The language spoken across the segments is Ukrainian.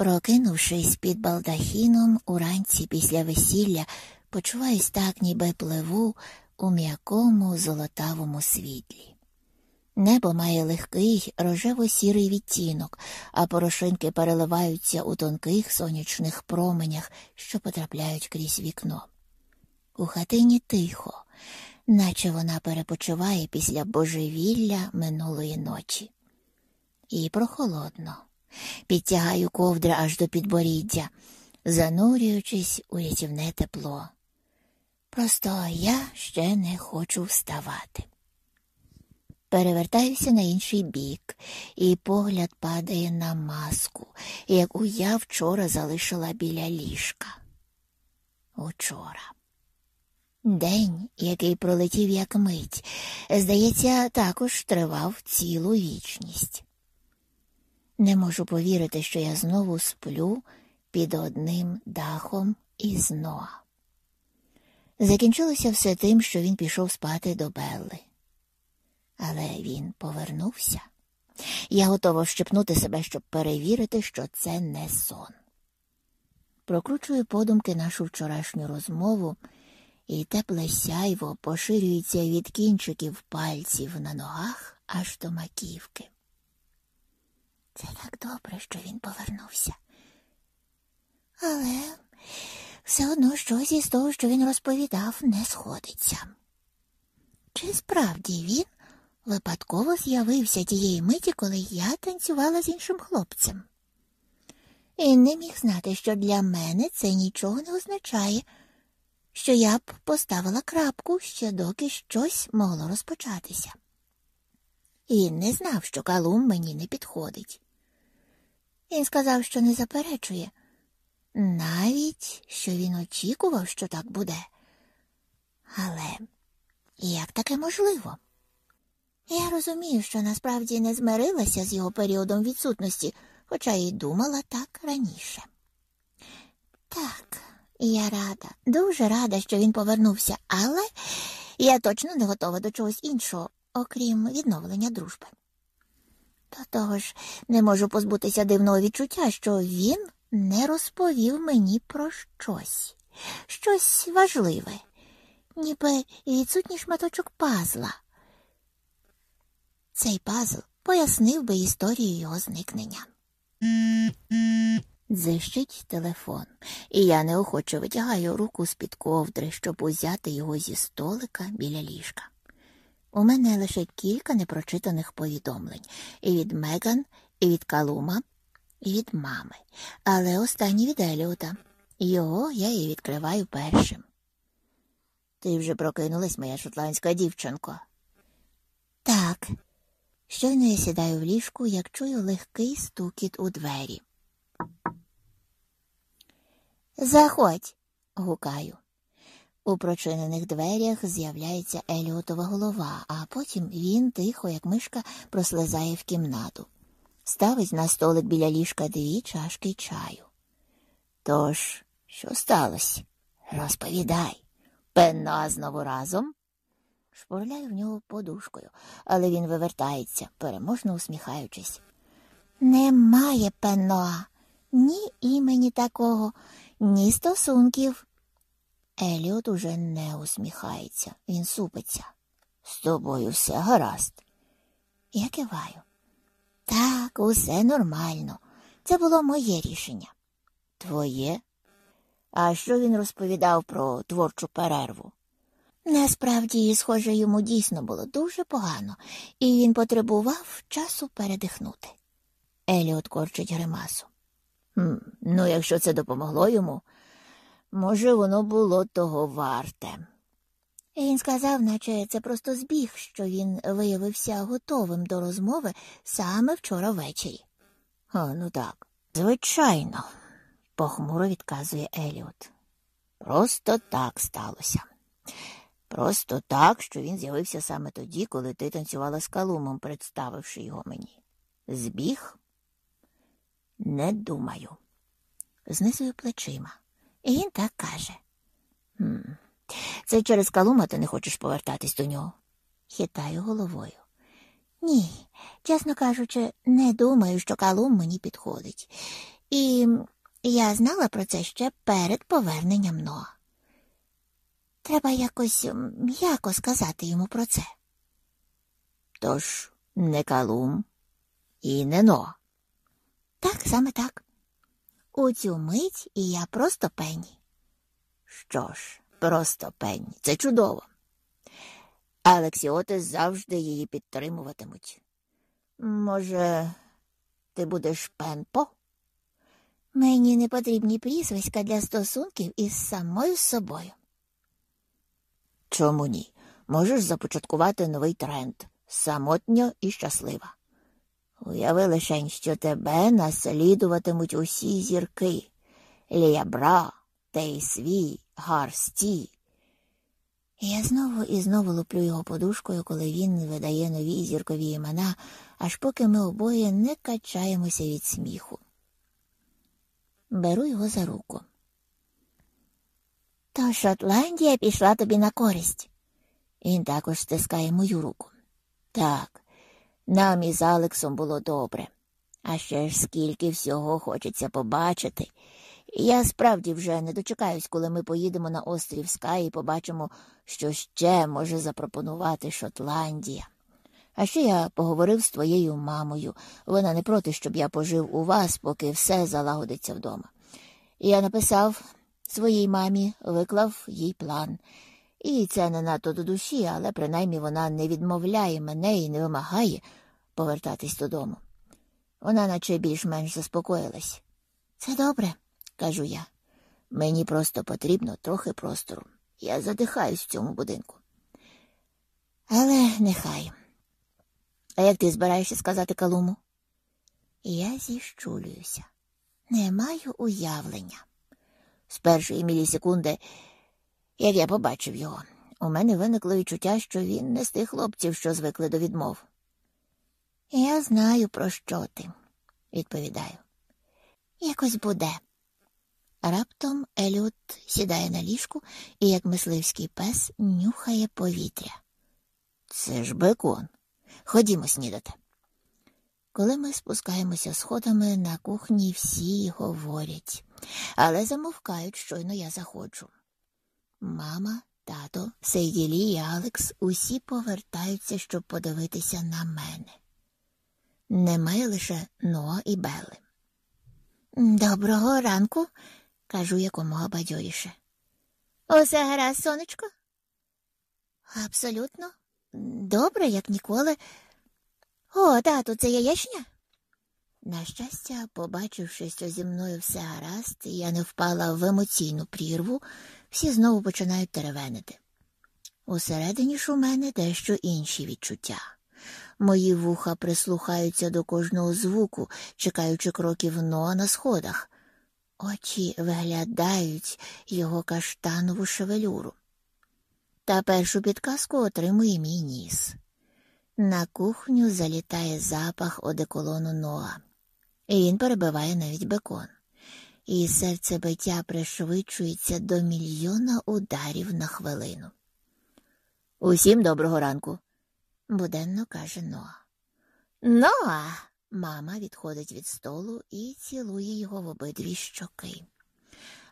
Прокинувшись під балдахіном, уранці після весілля, почуваюсь так, ніби пливу у м'якому золотавому світлі. Небо має легкий рожево-сірий відтінок, а порошинки переливаються у тонких сонячних променях, що потрапляють крізь вікно. У хатині тихо, наче вона перепочиває після божевілля минулої ночі. І прохолодно. Підтягаю ковдри аж до підборіддя, занурюючись у рятівне тепло. Просто я ще не хочу вставати. Перевертаюся на інший бік, і погляд падає на маску, яку я вчора залишила біля ліжка. Учора. День, який пролетів як мить, здається, також тривав цілу вічність. Не можу повірити, що я знову сплю під одним дахом із Ноа. Закінчилося все тим, що він пішов спати до Белли. Але він повернувся. Я готова вщипнути себе, щоб перевірити, що це не сон. Прокручую подумки нашу вчорашню розмову, і тепле сяйво поширюється від кінчиків пальців на ногах аж до маківки. Це так добре, що він повернувся. Але все одно щось із того, що він розповідав, не сходиться. Чи справді він випадково з'явився тієї миті, коли я танцювала з іншим хлопцем? І не міг знати, що для мене це нічого не означає, що я б поставила крапку ще доки щось могло розпочатися. І не знав, що калум мені не підходить. Він сказав, що не заперечує, навіть що він очікував, що так буде. Але як таке можливо? Я розумію, що насправді не змирилася з його періодом відсутності, хоча й думала так раніше. Так, я рада, дуже рада, що він повернувся, але я точно не готова до чогось іншого, окрім відновлення дружби. До того ж, не можу позбутися дивного відчуття, що він не розповів мені про щось, щось важливе, ніби відсутній шматочок пазла. Цей пазл пояснив би історію його зникнення. Дзищить телефон, і я неохоче витягаю руку з-під ковдри, щоб узяти його зі столика біля ліжка. У мене лише кілька непрочитаних повідомлень і від Меган, і від Калума, і від мами, але останній від Еліота. Його я і відкриваю першим. Ти вже прокинулась, моя шотландська дівчинко. Так. Щойно я сідаю в ліжку, як чую легкий стукіт у двері. Заходь, гукаю. У прочинених дверях з'являється Еліотова голова, а потім він, тихо, як мишка, прослизає в кімнату, ставить на столик біля ліжка дві чашки чаю. Тож, що сталося? Розповідай. Пенна знову разом. Шпурляю в нього подушкою, але він вивертається, переможно усміхаючись. Немає пенноа, ні імені такого, ні стосунків. Еліот уже не усміхається, він супиться. З тобою все гаразд. Я киваю. Так, усе нормально. Це було моє рішення. Твоє? А що він розповідав про творчу перерву? Насправді, схоже, йому дійсно було дуже погано, і він потребував часу передихнути. Еліот корчить гримасу. «Хм, Ну, якщо це допомогло йому, може, воно було того варте. Він сказав, наче це просто збіг, що він виявився готовим до розмови саме вчора ввечері. «О, Ну так, звичайно, похмуро відказує Еліот. Просто так сталося. Просто так, що він з'явився саме тоді, коли ти танцювала з калумом, представивши його мені. Збіг? Не думаю. Знизую плечима. І він так каже. «Хм, Це через калума ти не хочеш повертатись до нього? Хитаю головою. Ні, чесно кажучи, не думаю, що калум мені підходить. І я знала про це ще перед поверненням Ноа. Треба якось м'яко сказати йому про це. Тож не Калум і не Ноа. Так, саме так. У цю мить і я просто пені. Що ж, просто пенні, це чудово. Алексіоти завжди її підтримуватимуть. Може, ти будеш пенпо? Мені не потрібні прізвиська для стосунків із самою собою. Чому ні? Можеш започаткувати новий тренд самотньо і щаслива. Уяви лишень, що тебе наслідуватимуть усі зірки Ліябра, Тейсві, Гарсті. Я знову і знову луплю його подушкою, коли він видає нові зіркові імена, аж поки ми обоє не качаємося від сміху. Беру його за руку. То Шотландія пішла тобі на користь. Він також стискає мою руку. Так, нам із Алексом було добре. А ще ж скільки всього хочеться побачити. Я справді вже не дочекаюсь, коли ми поїдемо на острів Скай і побачимо, що ще може запропонувати Шотландія. А ще я поговорив з твоєю мамою. Вона не проти, щоб я пожив у вас, поки все залагодиться вдома. Я написав своїй мамі, виклав їй план. І це не надто до душі, але принаймні вона не відмовляє мене і не вимагає повертатись додому. Вона наче більш-менш заспокоїлась. Це добре, кажу я. Мені просто потрібно трохи простору. Я задихаюсь в цьому будинку. Але нехай. А як ти збираєшся сказати Калуму? Я зіщулююся. Не маю уявлення. З першої мілісекунди, як я побачив його, у мене виникло відчуття, що він не з тих хлопців, що звикли до відмов. Я знаю, про що ти, відповідаю. Якось буде. Раптом Еліот сідає на ліжку і, як мисливський пес, нюхає повітря. Це ж бекон. Ходімо снідати. Коли ми спускаємося сходами на кухні, всі говорять, але замовкають, щойно я заходжу. Мама, тато, Сейділі і Алекс усі повертаються, щоб подивитися на мене. Немає лише Ноа і Белли. Доброго ранку, кажу якомога бадьоріше. Усе гаразд, сонечко? Абсолютно. Добре, як ніколи. О, тату, це яєчня? На щастя, побачивши, що зі мною все гаразд, я не впала в емоційну прірву, всі знову починають теревенити. Усередині ж у мене дещо інші відчуття. Мої вуха прислухаються до кожного звуку, чекаючи кроків Ноа на сходах. Очі виглядають його каштанову шевелюру. Та першу підказку отримує мій ніс. На кухню залітає запах одеколону Ноа, і він перебиває навіть бекон, і серцебиття пришвидшується до мільйона ударів на хвилину. Усім доброго ранку, буденно каже Ноа. Ноа. Мама відходить від столу і цілує його в обидві щоки.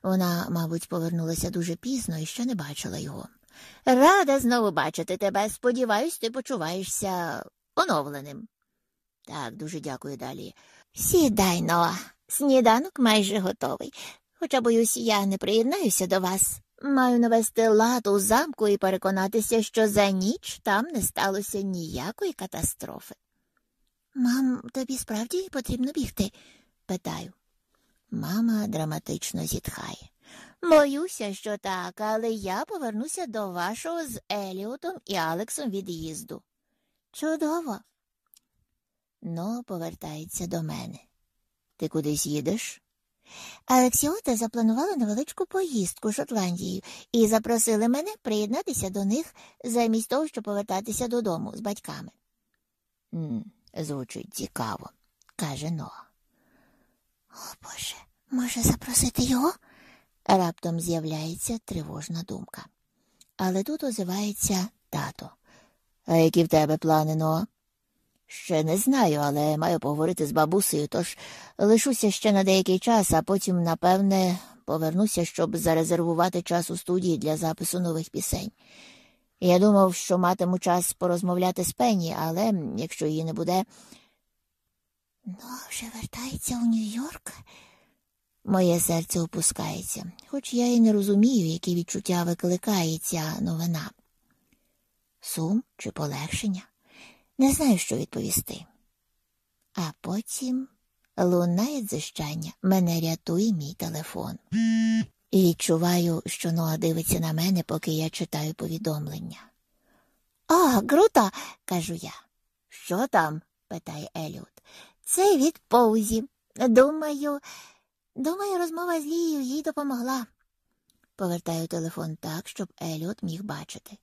Вона, мабуть, повернулася дуже пізно і ще не бачила його. Рада знову бачити тебе. Сподіваюсь, ти почуваєшся оновленим. Так, дуже дякую далі. Сідай, Ноа, сніданок майже готовий. Хоча, боюсь, я не приєднаюся до вас. Маю навести лад у замку і переконатися, що за ніч там не сталося ніякої катастрофи. Мам, тобі справді потрібно бігти? питаю. Мама драматично зітхає. Боюся, що так, але я повернуся до вашого з Еліотом і Алексом від'їзду. Чудово. Но повертається до мене. Ти кудись їдеш? Алексіота запланували невеличку поїздку Шотландією і запросили мене приєднатися до них замість того, щоб повертатися додому з батьками. Звучить цікаво, каже Ноа. О Боже, може запросити його? Раптом з'являється тривожна думка. Але тут озивається тато. А які в тебе плани, Ноа? Ще не знаю, але маю поговорити з бабусею, тож лишуся ще на деякий час, а потім, напевне, повернуся, щоб зарезервувати час у студії для запису нових пісень. Я думав, що матиму час порозмовляти з Пенні, але якщо її не буде. Ну, вже вертається у Нью-Йорк. Моє серце опускається, хоч я і не розумію, які відчуття викликає ця новина. Сум чи полегшення? Не знаю, що відповісти. А потім лунає дзищання, мене рятує мій телефон. І відчуваю, що Ноа дивиться на мене, поки я читаю повідомлення. О, круто, кажу я. Що там? питає Еліот. Це від Поузі. Думаю, думаю, розмова з Лією їй допомогла. Повертаю телефон так, щоб Еліот міг бачити.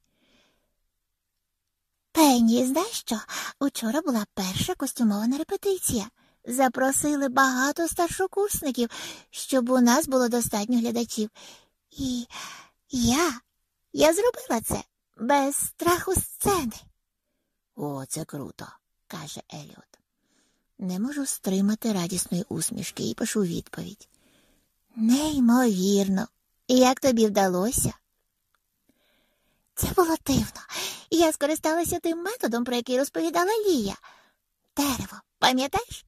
Пенні, знаєш що? Учора була перша костюмована репетиція. Запросили багато старшокурсників, щоб у нас було достатньо глядачів. І я, я зробила це без страху сцени. О, це круто, каже Еліот. Не можу стримати радісної усмішки і пишу відповідь. Неймовірно. Як тобі вдалося? Це було дивно. Я скористалася тим методом, про який розповідала Лія. Дерево, пам'ятаєш?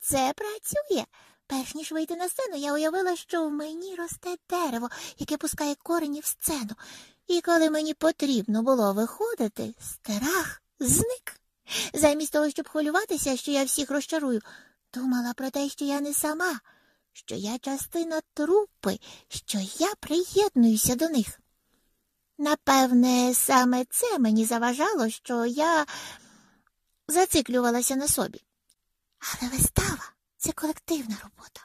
Це працює. Перш ніж вийти на сцену, я уявила, що в мені росте дерево, яке пускає корені в сцену. І коли мені потрібно було виходити, страх зник. Замість того, щоб хвилюватися, що я всіх розчарую, думала про те, що я не сама, що я частина трупи, що я приєднуюся до них. Напевне, саме це мені заважало, що я зациклювалася на собі. Але вистава це колективна робота.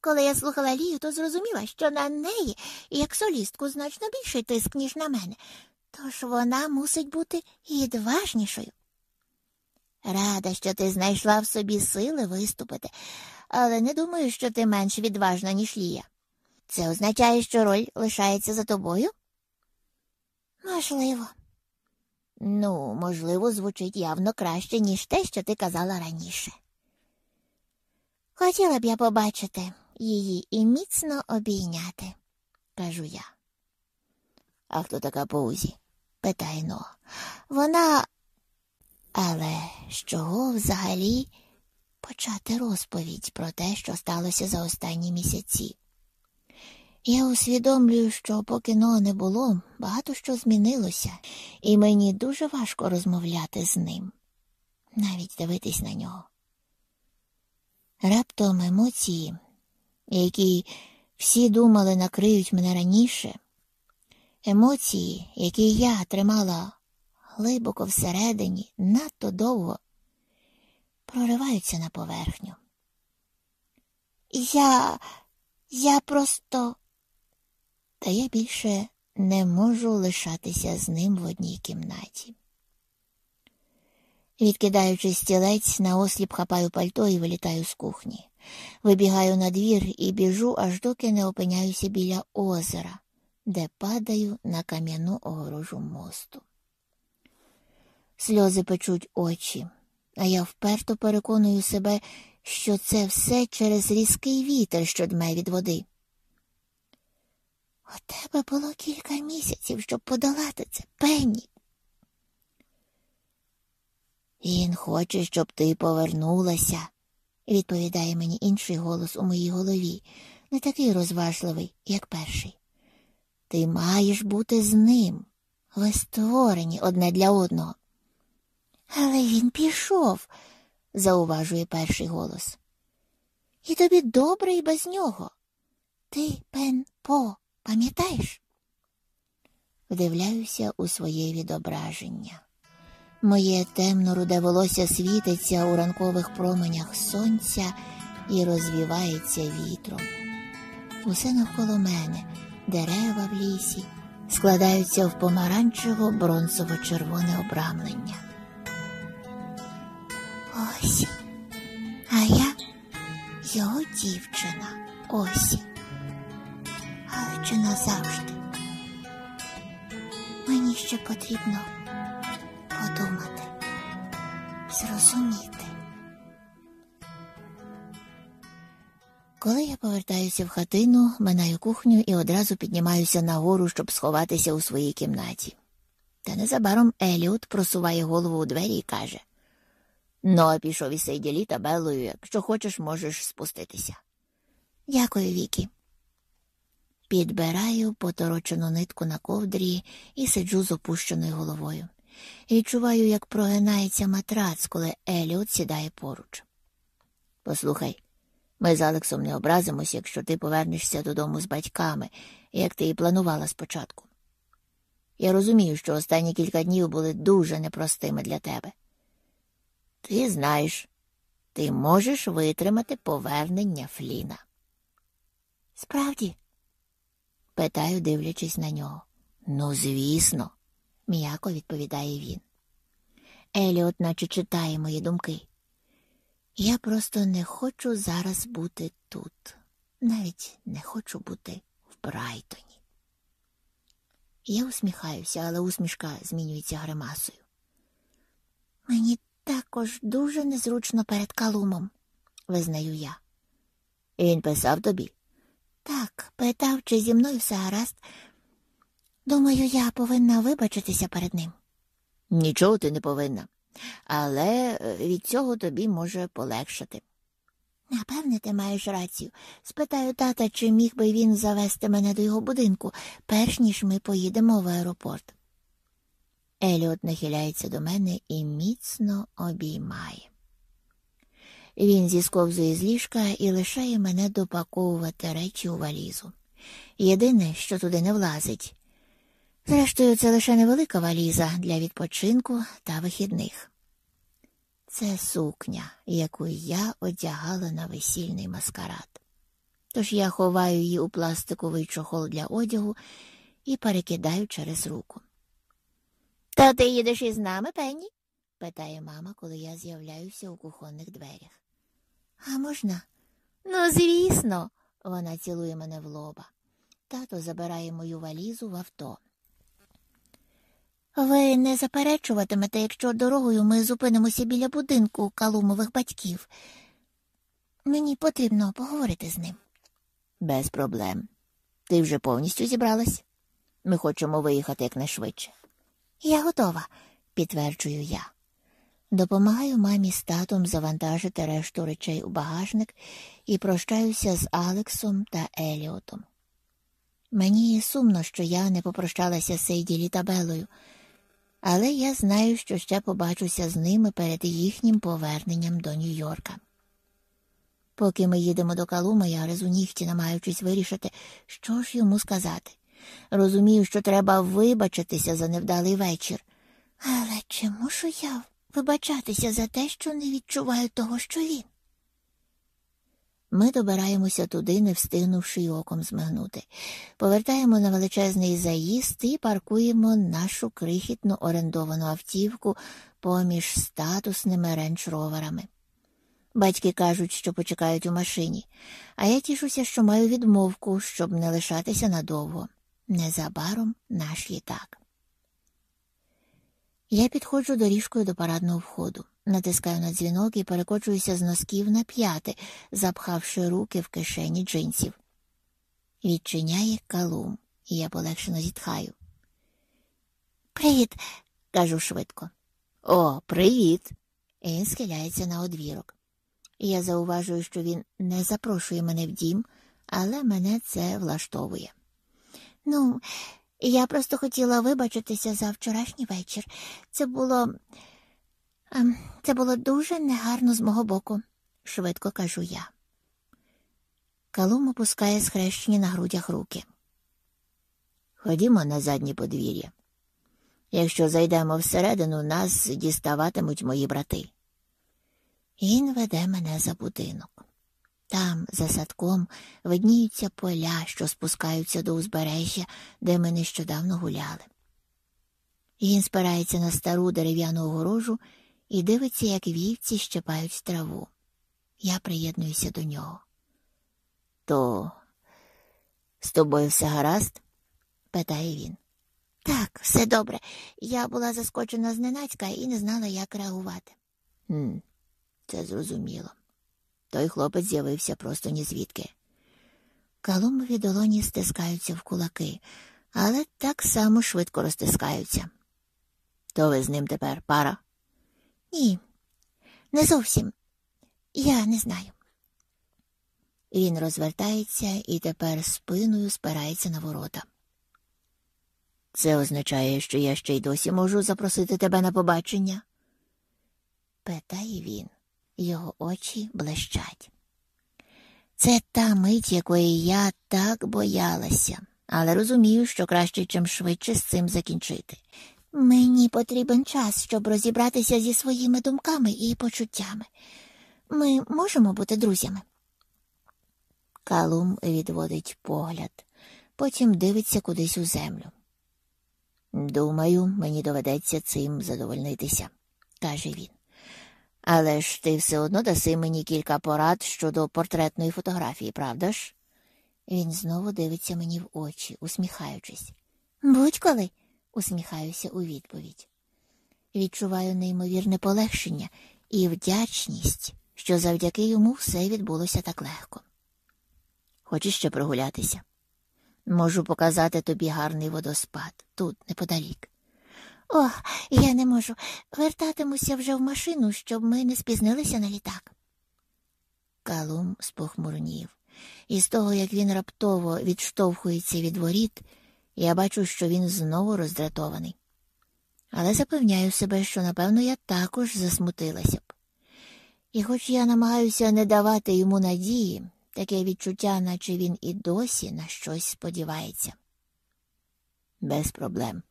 Коли я слухала Лію, то зрозуміла, що на неї, як солістку, значно більший тиск, ніж на мене, тож вона мусить бути відважнішою. Рада, що ти знайшла в собі сили виступити, але не думаю, що ти менш відважна, ніж Лія. Це означає, що роль лишається за тобою? Можливо. Ну, можливо, звучить явно краще, ніж те, що ти казала раніше. Хотіла б я побачити її і міцно обійняти, кажу я. А хто така Поузі? питає Ноа. Вона. Але з чого взагалі почати розповідь про те, що сталося за останні місяці? Я усвідомлюю, що поки Ноа не було, багато що змінилося, і мені дуже важко розмовляти з ним, навіть дивитись на нього. Раптом емоції, які всі думали накриють мене раніше, емоції, які я тримала глибоко всередині, надто довго, прориваються на поверхню. Я, я просто, та я більше не можу лишатися з ним в одній кімнаті. Відкидаючи стілець, наосліп хапаю пальто і вилітаю з кухні. Вибігаю на двір і біжу, аж доки не опиняюся біля озера, де падаю на кам'яну огорожу мосту. Сльози печуть очі, а я вперто переконую себе, що це все через різкий вітер, що дме від води. У тебе було кілька місяців, щоб подолати це, Пенні. Він хоче, щоб ти повернулася, відповідає мені інший голос у моїй голові, не такий розважливий, як перший. Ти маєш бути з ним. Ви створені одне для одного. Але він пішов, зауважує перший голос. І тобі добре і без нього. Ти, пен по, пам'ятаєш? Вдивляюся у своє відображення. Моє темно руде волосся світиться у ранкових променях сонця і розвівається вітром. Усе навколо мене, дерева в лісі, складаються в помаранчево бронзово-червоне обрамлення. Ось, а я його дівчина, ось. Але чи назавжди? Мені ще потрібно подумати. зрозуміти. Коли я повертаюся в хатину, минаю кухню і одразу піднімаюся нагору, щоб сховатися у своїй кімнаті. Та незабаром Еліот просуває голову у двері і каже Ну, пішов із Сейділі та Беллою, якщо хочеш, можеш спуститися. Дякую, Вікі. Підбираю поторочену нитку на ковдрі і сиджу з опущеною головою. І чуваю, як прогинається матрац, коли Еліот сідає поруч. Послухай, ми з Алексом не образимось, якщо ти повернешся додому з батьками, як ти і планувала спочатку. Я розумію, що останні кілька днів були дуже непростими для тебе. Ти знаєш, ти можеш витримати повернення Фліна. Справді? Питаю, дивлячись на нього. Ну, звісно, м'яко відповідає він. Еліот наче читає мої думки. Я просто не хочу зараз бути тут, навіть не хочу бути в Брайтоні. Я усміхаюся, але усмішка змінюється гримасою. Мені також дуже незручно перед калумом, визнаю я. Він писав тобі? Так, питав, чи зі мною все гаразд. Думаю, я повинна вибачитися перед ним. Нічого ти не повинна, але е, від цього тобі може полегшати. Напевне, ти маєш рацію. Спитаю тата, чи міг би він завести мене до його будинку, перш ніж ми поїдемо в аеропорт. Еліот нахиляється до мене і міцно обіймає. Він зісковзує з ліжка і лишає мене допаковувати речі у валізу. Єдине, що туди не влазить. Зрештою, це лише невелика валіза для відпочинку та вихідних. Це сукня, яку я одягала на весільний маскарад. Тож я ховаю її у пластиковий чохол для одягу і перекидаю через руку. Та ти їдеш із нами, Пенні? питає мама, коли я з'являюся у кухонних дверях. А можна? Ну, звісно, вона цілує мене в лоба. Тато забирає мою валізу в авто. Ви не заперечуватимете, якщо дорогою ми зупинимося біля будинку калумових батьків. Мені потрібно поговорити з ним. Без проблем. Ти вже повністю зібралась? Ми хочемо виїхати якнайшвидше. Я готова, підтверджую я. Допомагаю мамі з татом завантажити решту речей у багажник і прощаюся з Алексом та Еліотом. Мені сумно, що я не попрощалася з Сейділі та Белою, але я знаю, що ще побачуся з ними перед їхнім поверненням до Нью-Йорка. Поки ми їдемо до Калума, я гризу нігті, намагаючись вирішити, що ж йому сказати. Розумію, що треба вибачитися за невдалий вечір. Але чи мушу я вибачатися за те, що не відчуваю того, що він? Ми добираємося туди, не встигнувши й оком змигнути. Повертаємо на величезний заїзд і паркуємо нашу крихітну орендовану автівку поміж статусними рейндж-роверами. Батьки кажуть, що почекають у машині, а я тішуся, що маю відмовку, щоб не лишатися надовго. Незабаром наш літак. Я підходжу доріжкою до парадного входу, натискаю на дзвінок і перекочуюся з носків на п'яти, запхавши руки в кишені джинсів. Відчиняє калум, і я полегшено зітхаю. Привіт, кажу швидко. О, привіт. І він схиляється на одвірок. Я зауважую, що він не запрошує мене в дім, але мене це влаштовує. Ну, я просто хотіла вибачитися за вчорашній вечір. Це було ем, це було дуже негарно з мого боку, швидко кажу я. Калум опускає схрещені на грудях руки. Ходімо на заднє подвір'я. Якщо зайдемо всередину, нас діставатимуть мої брати. Він веде мене за будинок. Там, за садком, видніються поля, що спускаються до узбережжя, де ми нещодавно гуляли. Він спирається на стару дерев'яну огорожу і дивиться, як вівці щепають траву. Я приєднуюся до нього. То з тобою все гаразд? питає він. Так, все добре. Я була заскочена зненацька і не знала, як реагувати. Хм, Це зрозуміло. Той хлопець з'явився просто ні звідки. Калумові долоні стискаються в кулаки, але так само швидко розтискаються. То ви з ним тепер пара? Ні, не зовсім. Я не знаю. Він розвертається і тепер спиною спирається на ворота. Це означає, що я ще й досі можу запросити тебе на побачення? питає він. Його очі блищать. Це та мить, якої я так боялася, але розумію, що краще чим швидше з цим закінчити. Мені потрібен час, щоб розібратися зі своїми думками і почуттями. Ми можемо бути друзями. Калум відводить погляд, потім дивиться кудись у землю. Думаю, мені доведеться цим задовольнитися, каже він. Але ж ти все одно даси мені кілька порад щодо портретної фотографії, правда ж? Він знову дивиться мені в очі, усміхаючись. Будь-коли, усміхаюся у відповідь. Відчуваю неймовірне полегшення і вдячність, що завдяки йому все відбулося так легко. Хочеш ще прогулятися? Можу показати тобі гарний водоспад тут, неподалік. О, я не можу. Вертатимуся вже в машину, щоб ми не спізнилися на літак. Калум спохмурнів, і з того, як він раптово відштовхується від воріт, я бачу, що він знову роздратований. Але запевняю себе, що, напевно, я також засмутилася б. І хоч я намагаюся не давати йому надії, таке відчуття, наче він і досі на щось сподівається. Без проблем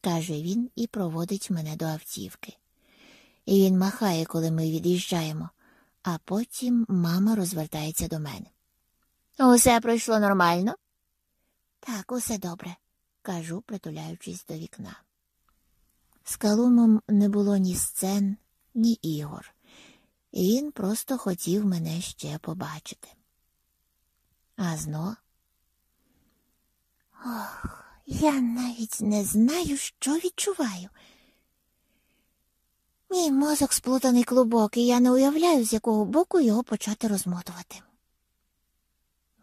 каже він і проводить мене до автівки. І він махає, коли ми від'їжджаємо, а потім мама розвертається до мене. Усе пройшло нормально? Так, усе добре, кажу, притуляючись до вікна. З Калумом не було ні сцен, ні ігор, він просто хотів мене ще побачити. А зно. Ох. Я навіть не знаю, що відчуваю. Мій мозок сплутаний клубок, і я не уявляю, з якого боку його почати розмотувати.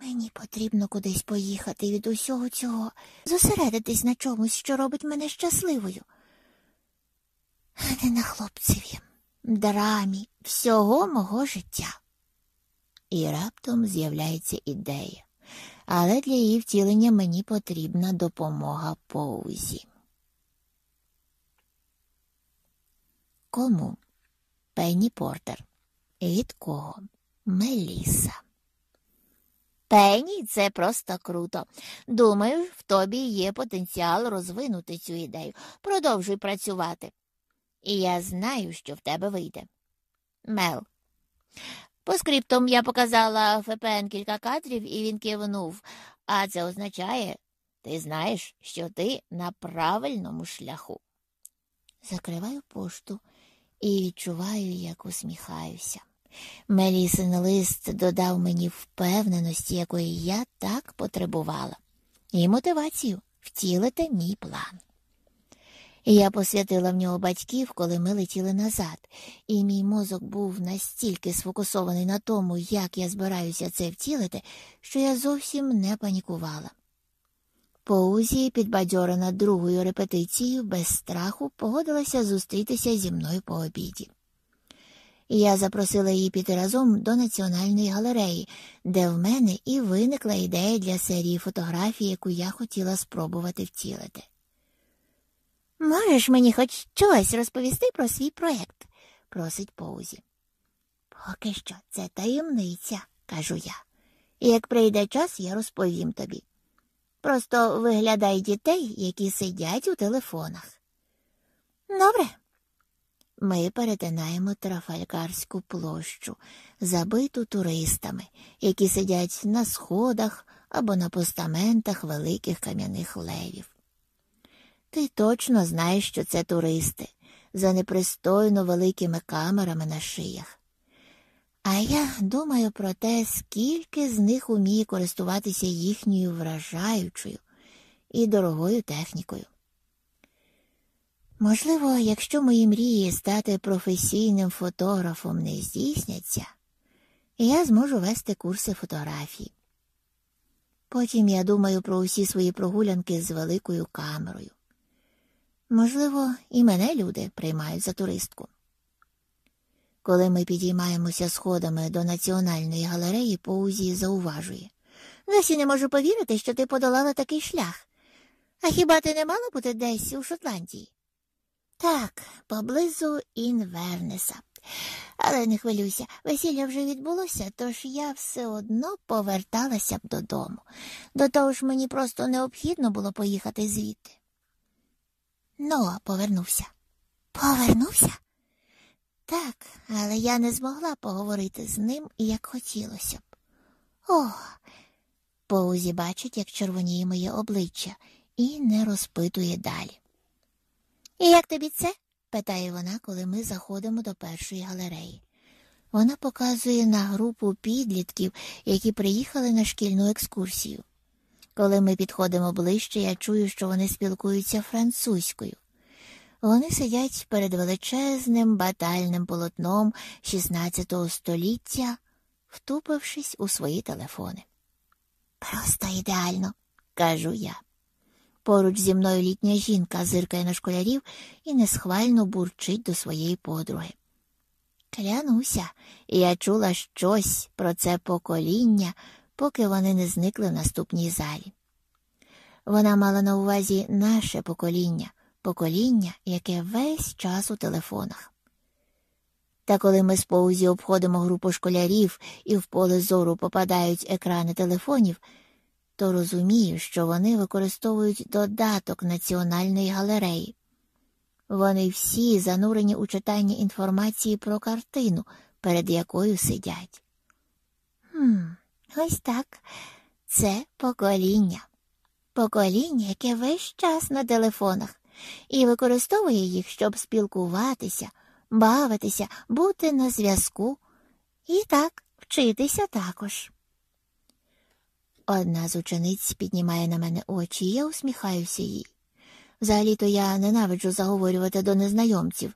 Мені потрібно кудись поїхати від усього цього, зосередитись на чомусь, що робить мене щасливою. А не на хлопцеві, драмі всього мого життя. І раптом з'являється ідея але для її втілення мені потрібна допомога Поузі. Кому? Пенні Портер. Від кого? Меліса. Пенні, це просто круто. Думаю, в тобі є потенціал розвинути цю ідею. Продовжуй працювати. І я знаю, що в тебе вийде. Мел. По скриптам я показала ФПН кілька кадрів, і він кивнув. А це означає, ти знаєш, що ти на правильному шляху. Закриваю пошту і відчуваю, як усміхаюся. Мелісин лист додав мені впевненості, якої я так потребувала, і мотивацію втілити мій план. Я посвятила в нього батьків, коли ми летіли назад, і мій мозок був настільки сфокусований на тому, як я збираюся це втілити, що я зовсім не панікувала. Поузі, підбадьорена другою репетицією, без страху погодилася зустрітися зі мною по обіді. Я запросила її піти разом до Національної галереї, де в мене і виникла ідея для серії фотографій, яку я хотіла спробувати втілити. Можеш мені хоч щось розповісти про свій проєкт? просить Поузі. Поки що це таємниця, кажу я. І як прийде час, я розповім тобі. Просто виглядай дітей, які сидять у телефонах. Добре. Ми перетинаємо Трафалькарську площу, забиту туристами, які сидять на сходах або на постаментах великих кам'яних левів. Ти точно знаєш, що це туристи за непристойно великими камерами на шиях. А я думаю про те, скільки з них уміє користуватися їхньою вражаючою і дорогою технікою. Можливо, якщо мої мрії стати професійним фотографом не здійсняться, я зможу вести курси фотографії. Потім я думаю про усі свої прогулянки з великою камерою. Можливо, і мене люди приймають за туристку. Коли ми підіймаємося сходами до національної галереї, Поузі зауважує Досі не можу повірити, що ти подолала такий шлях. А хіба ти не мала бути десь у Шотландії? Так, поблизу Інвернеса. Але не хвилюйся, весілля вже відбулося, тож я все одно поверталася б додому. До того ж мені просто необхідно було поїхати звідти. Ну, повернувся. Повернувся? Так, але я не змогла поговорити з ним, як хотілося б. О, Поузі бачить, як червоніє моє обличчя, і не розпитує далі. І як тобі це? питає вона, коли ми заходимо до першої галереї. Вона показує на групу підлітків, які приїхали на шкільну екскурсію. Коли ми підходимо ближче, я чую, що вони спілкуються французькою. Вони сидять перед величезним батальним полотном XVI століття, втупившись у свої телефони. Просто ідеально, кажу я. Поруч зі мною літня жінка зиркає на школярів і несхвально бурчить до своєї подруги. Клянуся, я чула щось про це покоління, поки вони не зникли в наступній залі. Вона мала на увазі наше покоління, покоління, яке весь час у телефонах. Та коли ми з поузі обходимо групу школярів і в поле зору попадають екрани телефонів, то розумію, що вони використовують додаток Національної галереї. Вони всі занурені у читання інформації про картину, перед якою сидять. Хм, Ось так. Це покоління. Покоління, яке весь час на телефонах, і використовує їх, щоб спілкуватися, бавитися, бути на зв'язку і так вчитися також. Одна з учениць піднімає на мене очі, і я усміхаюся їй. Взагалі-то я ненавиджу заговорювати до незнайомців,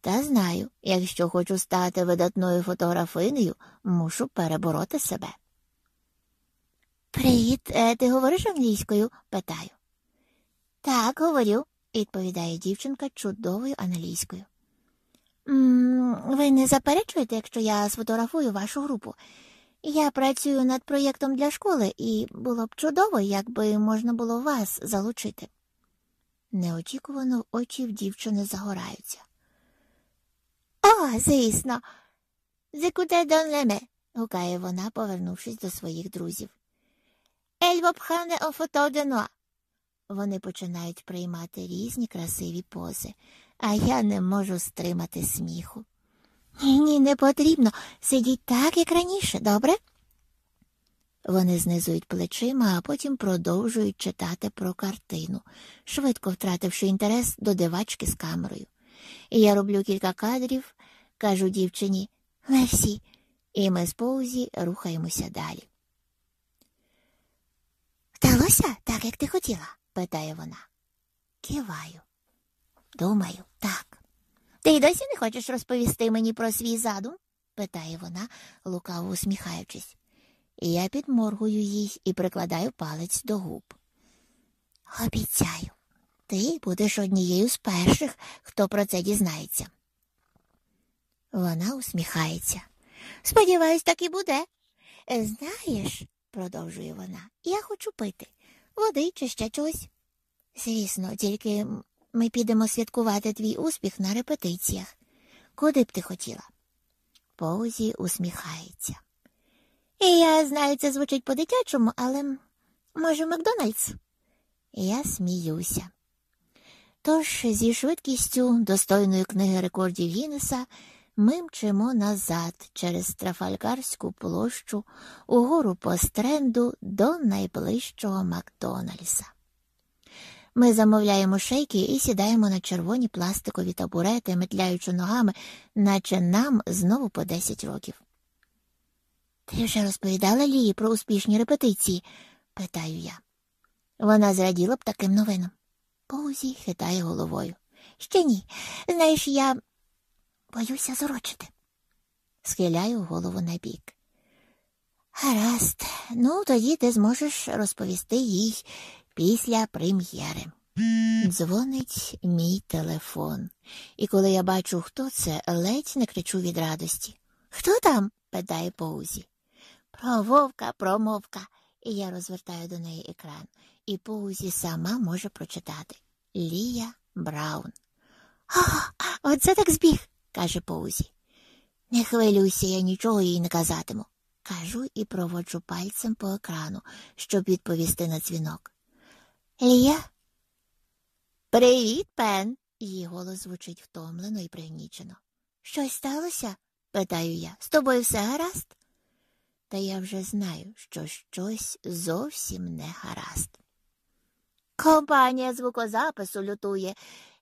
та знаю, якщо хочу стати видатною фотографинею, мушу перебороти себе. Привіт, е, ти говориш англійською? питаю. Так, говорю, відповідає дівчинка чудовою англійською. Ви не заперечуєте, якщо я сфотографую вашу групу? Я працюю над проєктом для школи, і було б чудово, якби можна було вас залучити. Неочікувано очі в дівчини загораються. О, звісно, зекуте дон леме, гукає вона, повернувшись до своїх друзів. Ельвопхане офотодено. Вони починають приймати різні красиві пози, а я не можу стримати сміху. Ні, ні, не потрібно. Сидіть так, як раніше, добре? Вони знизують плечима, а потім продовжують читати про картину, швидко втративши інтерес до дивачки з камерою. Я роблю кілька кадрів, кажу дівчині Левсі, і ми з Поузі рухаємося далі. Вдалося так, як ти хотіла? питає вона. Киваю. Думаю, так. Ти й досі не хочеш розповісти мені про свій задум? питає вона, лукаво усміхаючись. І я підморгую їй і прикладаю палець до губ. Обіцяю, ти будеш однією з перших, хто про це дізнається. Вона усміхається. Сподіваюсь, так і буде. Знаєш, продовжує вона, я хочу пити води чи ще чогось. Звісно, тільки ми підемо святкувати твій успіх на репетиціях. Куди б ти хотіла? Поузі усміхається. І я знаю, це звучить по-дитячому, але може, Макдональдс? Я сміюся. Тож зі швидкістю достойної книги рекордів Гіннеса ми мчимо назад через Трафальгарську площу угору по стренду до найближчого Макдональдса. Ми замовляємо шейки і сідаємо на червоні пластикові табурети, метляючи ногами, наче нам знову по 10 років. Ти вже розповідала Лії про успішні репетиції? питаю я. Вона зраділа б таким новинам. Поузі хитає головою. Ще ні. Знаєш, я боюся зорочити. Схиляю голову на бік. Гаразд, ну тоді ти зможеш розповісти їй після прем'єри. Дзвонить мій телефон, і коли я бачу, хто це, ледь не кричу від радості. Хто там? питає Поузі. Про вовка, промовка. І я розвертаю до неї екран, і Поузі сама може прочитати Лія Браун. Ага, оце так збіг, каже Поузі. Не хвилюйся, я нічого їй не казатиму. Кажу і проводжу пальцем по екрану, щоб відповісти на дзвінок. Лія? Привіт, Пен. Її голос звучить втомлено і пригнічено. Щось сталося? питаю я. З тобою все гаразд? Та я вже знаю, що щось зовсім не гаразд. Компанія звукозапису лютує.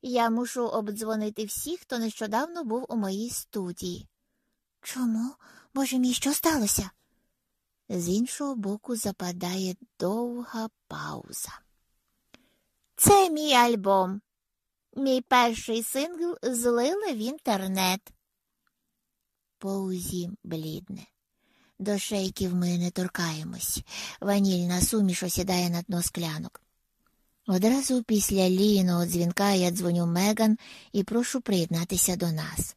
Я мушу обдзвонити всіх, хто нещодавно був у моїй студії. Чому? Боже мій, що сталося? З іншого боку западає довга пауза. Це мій альбом. Мій перший сингл злили в інтернет. Поузі блідне. До шейків ми не торкаємось. Ванільна суміш осідає на дно склянок. Одразу після ліного дзвінка я дзвоню Меган і прошу приєднатися до нас.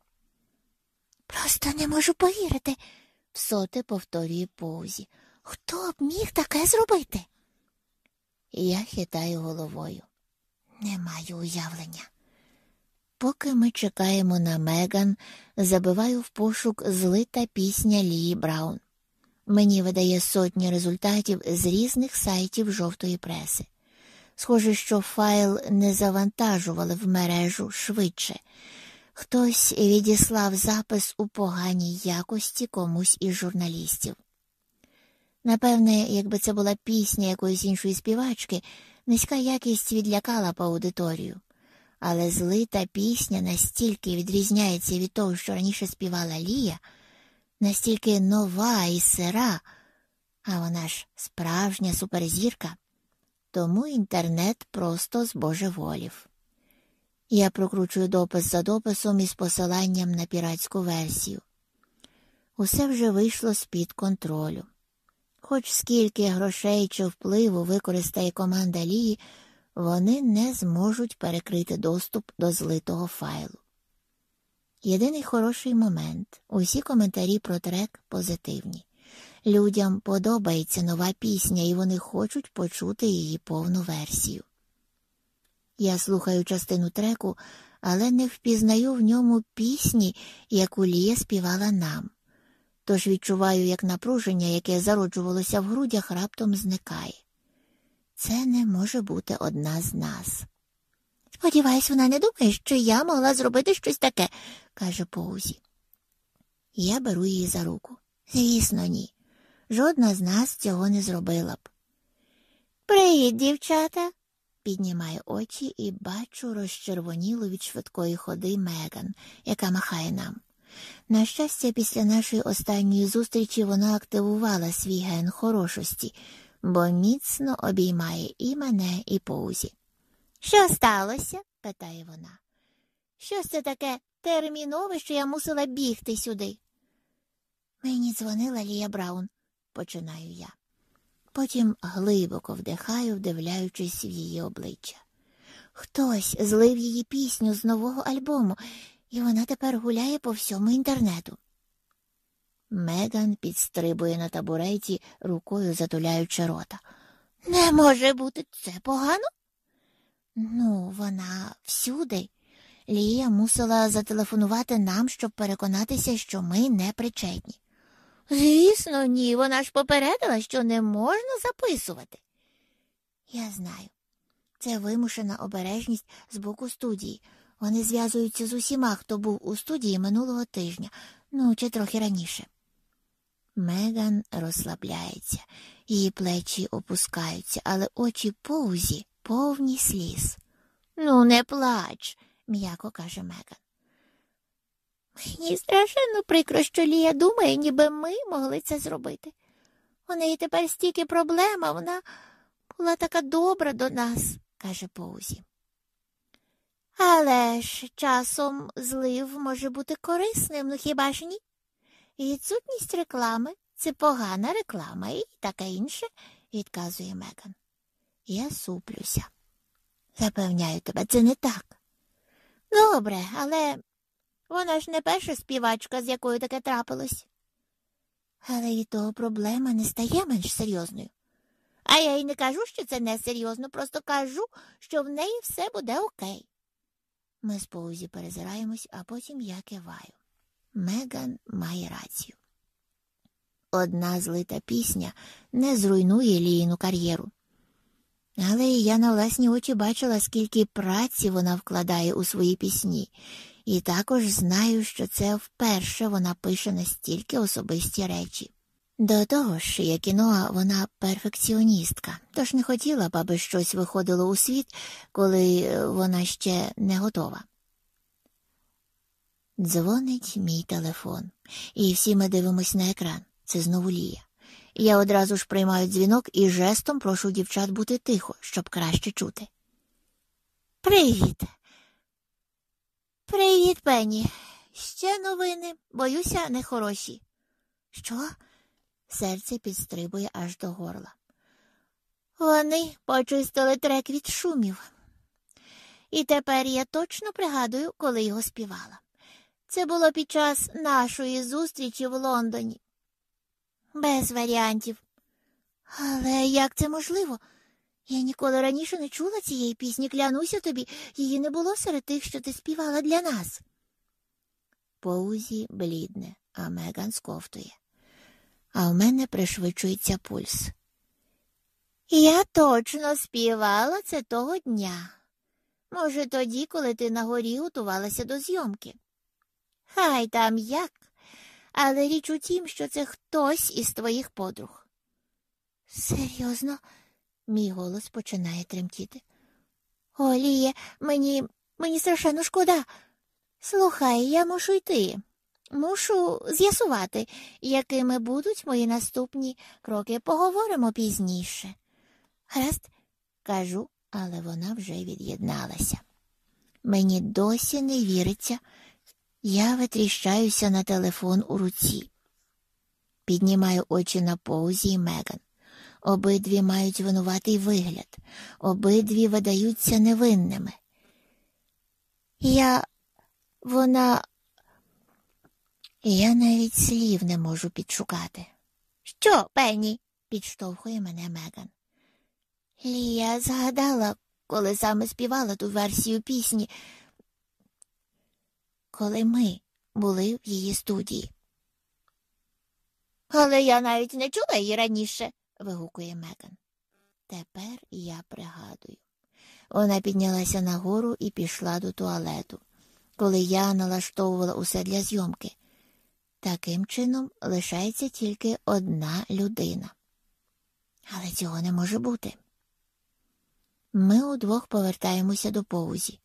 Просто не можу повірити, всоти повторює Поузі. Хто б міг таке зробити? Я хитаю головою. Не маю уявлення. Поки ми чекаємо на Меган, забиваю в пошук злита пісня Лії Браун. Мені видає сотні результатів з різних сайтів жовтої преси. Схоже, що файл не завантажували в мережу швидше. Хтось відіслав запис у поганій якості комусь із журналістів. Напевне, якби це була пісня якоїсь іншої співачки, низька якість відлякала б аудиторію. Але злита пісня настільки відрізняється від того, що раніше співала Лія, настільки нова і сира, а вона ж справжня суперзірка, тому інтернет просто збожеволів. Я прокручую допис за дописом із посиланням на піратську версію. Усе вже вийшло з-під контролю. Хоч скільки грошей чи впливу використає команда Лії, вони не зможуть перекрити доступ до злитого файлу. Єдиний хороший момент усі коментарі про трек позитивні. Людям подобається нова пісня, і вони хочуть почути її повну версію. Я слухаю частину треку, але не впізнаю в ньому пісні, яку Лія співала нам. Тож відчуваю, як напруження, яке зароджувалося в грудях, раптом зникає. Це не може бути одна з нас. Сподіваюсь, вона не думає, що я могла зробити щось таке, каже Поузі. Я беру її за руку. Звісно, ні. Жодна з нас цього не зробила б. Привіт, дівчата, піднімаю очі і бачу розчервонілу від швидкої ходи Меган, яка махає нам. На щастя, після нашої останньої зустрічі вона активувала свій ген хорошості, бо міцно обіймає і мене, і Поузі. Що сталося? питає вона. Щось це таке термінове, що я мусила бігти сюди. Мені дзвонила Лія Браун, починаю я. Потім глибоко вдихаю, вдивляючись в її обличчя. Хтось злив її пісню з нового альбому, і вона тепер гуляє по всьому інтернету. Меган підстрибує на табуреті, рукою затуляючи рота. Не може бути це погано? Ну, вона всюди. Лія мусила зателефонувати нам, щоб переконатися, що ми не причетні. Звісно, ні, вона ж попередила, що не можна записувати. Я знаю. Це вимушена обережність з боку студії. Вони зв'язуються з усіма, хто був у студії минулого тижня, ну чи трохи раніше. Меган розслабляється, її плечі опускаються, але очі поузі повні сліз. Ну, не плач, м'яко каже Меган. Мені страшенно прикро, що Лія думає, ніби ми могли це зробити. У неї тепер стільки проблем, а вона була така добра до нас, каже Поузі. Але ж часом злив може бути корисним, ну хіба ж ні? Відсутність реклами це погана реклама і таке інше, відказує Меган. Я суплюся. Запевняю тебе, це не так. Добре, але вона ж не перша співачка, з якою таке трапилось. Але від того проблема не стає менш серйозною. А я й не кажу, що це не серйозно, просто кажу, що в неї все буде окей. Ми з Поузі перезираємось, а потім я киваю. Меган має рацію. Одна злита пісня не зруйнує Ліїну кар'єру. Але я на власні очі бачила, скільки праці вона вкладає у свої пісні, і також знаю, що це вперше вона пише настільки особисті речі. До того ж, як кіно, вона перфекціоністка, тож не хотіла б, аби щось виходило у світ, коли вона ще не готова. Дзвонить мій телефон, і всі ми дивимось на екран. Це знову Лія. Я одразу ж приймаю дзвінок і жестом прошу дівчат бути тихо, щоб краще чути. Привіт. Привіт, Пенні. Ще новини. Боюся, нехороші. Що? Серце підстрибує аж до горла. Вони почистили трек від шумів. І тепер я точно пригадую, коли його співала. Це було під час нашої зустрічі в Лондоні. Без варіантів. Але як це можливо? Я ніколи раніше не чула цієї пісні, клянуся тобі, її не було серед тих, що ти співала для нас. Поузі блідне, а Меган сковтує. А в мене пришвидшується пульс. Я точно співала це того дня. Може, тоді, коли ти на горі готувалася до зйомки. Хай там як, але річ у тім, що це хтось із твоїх подруг. Серйозно, мій голос починає тремтіти. Оліє, мені мені страшенно шкода. Слухай, я мушу йти. Мушу з'ясувати, якими будуть мої наступні кроки. Поговоримо пізніше. Гаразд, кажу, але вона вже від'єдналася. Мені досі не віриться. Я витріщаюся на телефон у руці. Піднімаю очі на поузі і Меган. Обидві мають винуватий вигляд, обидві видаються невинними. Я вона. Я навіть слів не можу підшукати. Що, Пенні? підштовхує мене Меган. Лія згадала, коли саме співала ту версію пісні, коли ми були в її студії. Але я навіть не чула її раніше, вигукує Меган. Тепер я пригадую. Вона піднялася нагору і пішла до туалету, коли я налаштовувала усе для зйомки. Таким чином лишається тільки одна людина. Але цього не може бути. Ми удвох повертаємося до поузі.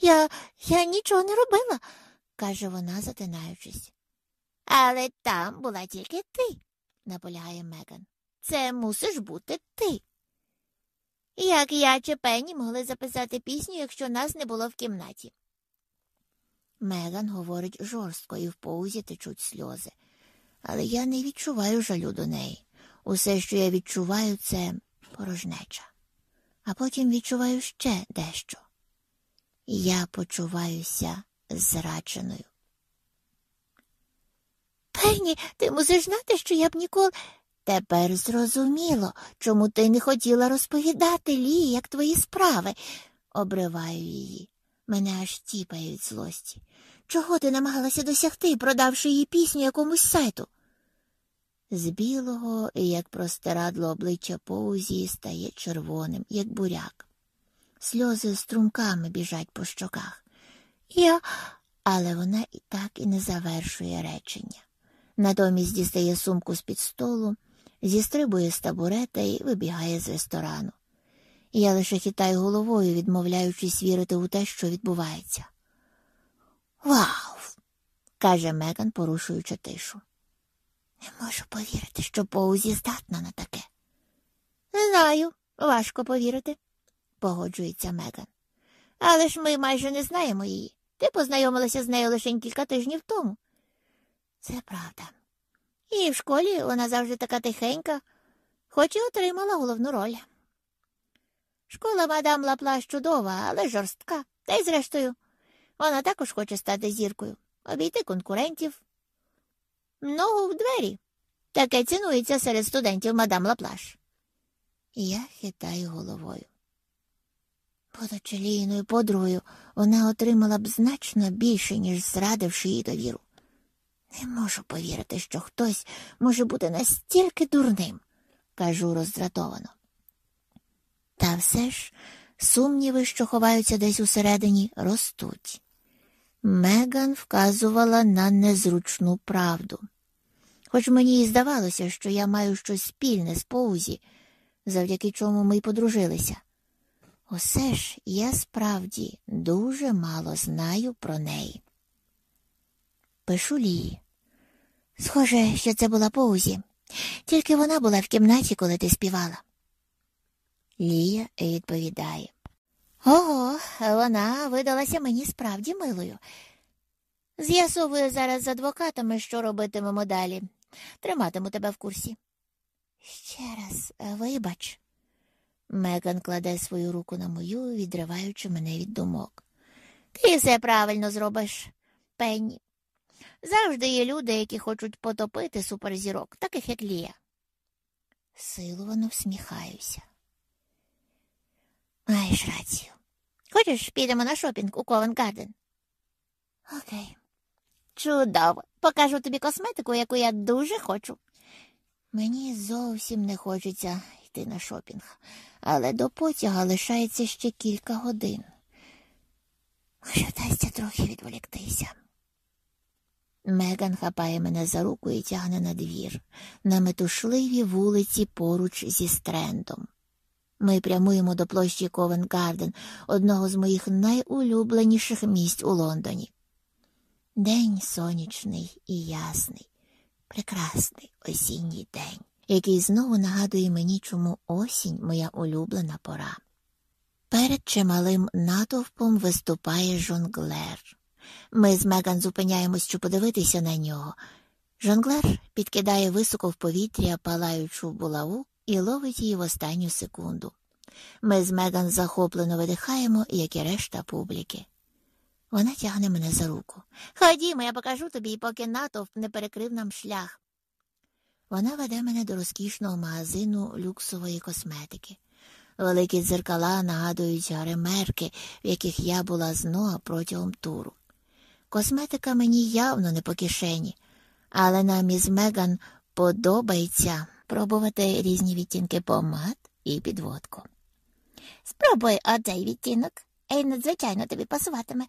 Я я нічого не робила, каже вона, затинаючись. Але там була тільки ти, наполягає Меган. Це мусиш бути ти. Як я чи Пенні могли записати пісню, якщо нас не було в кімнаті? Меган говорить жорстко і в поузі течуть сльози. Але я не відчуваю жалю до неї. Усе, що я відчуваю, це порожнеча. А потім відчуваю ще дещо. Я почуваюся зрадженою. Пенні, ти мусиш знати, що я б ніколи. Тепер зрозуміло, чому ти не хотіла розповідати Лії, як твої справи, обриваю її. Мене аж тіпає від злості. Чого ти намагалася досягти, продавши її пісню якомусь сайту? З білого, як простирадло обличчя поузі, стає червоним, як буряк. Сльози струмками біжать по щоках. Я, але вона і так і не завершує речення. Натомість дістає сумку з під столу, зістрибує з табурета і вибігає з ресторану. Я лише хитаю головою, відмовляючись вірити у те, що відбувається. Вау! каже Меган, порушуючи тишу. Не можу повірити, що Поузі здатна на таке. Знаю, важко повірити, погоджується Меган. Але ж ми майже не знаємо її. Ти познайомилася з нею лише кілька тижнів тому. Це правда. І в школі вона завжди така тихенька, хоч і отримала головну роль. Школа мадам Лаплаш чудова, але жорстка. Та й зрештою, вона також хоче стати зіркою, обійти конкурентів. Ногу в двері. Таке цінується серед студентів мадам Лаплаш. Я хитаю головою. Будучи лійною подругою, вона отримала б значно більше, ніж зрадивши їй довіру. Не можу повірити, що хтось може бути настільки дурним, кажу роздратовано. Та все ж сумніви, що ховаються десь усередині, ростуть. Меган вказувала на незручну правду. Хоч мені і здавалося, що я маю щось спільне з Поузі, завдяки чому ми й подружилися. Усе ж я справді дуже мало знаю про неї. Пишу Лії. Схоже, що це була Поузі. Тільки вона була в кімнаті, коли ти співала. Лія відповідає. Ого, вона видалася мені справді милою. З'ясовую зараз з адвокатами, що робитимемо далі. Триматиму тебе в курсі. Ще раз, вибач. Меган кладе свою руку на мою, відриваючи мене від думок. Ти все правильно зробиш, Пенні. Завжди є люди, які хочуть потопити суперзірок, таких як Лія. Силовано всміхаюся. Маєш рацію. Хочеш, підемо на шопінг у Ковен Гарден? Окей. Чудово. Покажу тобі косметику, яку я дуже хочу. Мені зовсім не хочеться йти на шопінг, але до потяга лишається ще кілька годин. Може, вдасться трохи відволіктися. Меган хапає мене за руку і тягне на двір, на метушливі вулиці поруч зі стрендом. Ми прямуємо до площі Ковен Гарден, одного з моїх найулюбленіших місць у Лондоні. День сонячний і ясний, прекрасний осінній день, який знову нагадує мені, чому осінь моя улюблена пора. Перед чималим натовпом виступає жонглер. Ми з Меган зупиняємось, щоб подивитися на нього. Жонглер підкидає високо в повітря палаючу булаву і ловить її в останню секунду. Ми з Меган захоплено видихаємо, як і решта публіки. Вона тягне мене за руку. Ходімо, я покажу тобі, поки натовп не перекрив нам шлях. Вона веде мене до розкішного магазину люксової косметики. Великі дзеркала нагадують гримерки, в яких я була знову протягом туру. Косметика мені явно не по кишені, але нам із Меган подобається пробувати різні відтінки помад і підводку. Спробуй оцей відтінок, і надзвичайно тобі пасуватиме,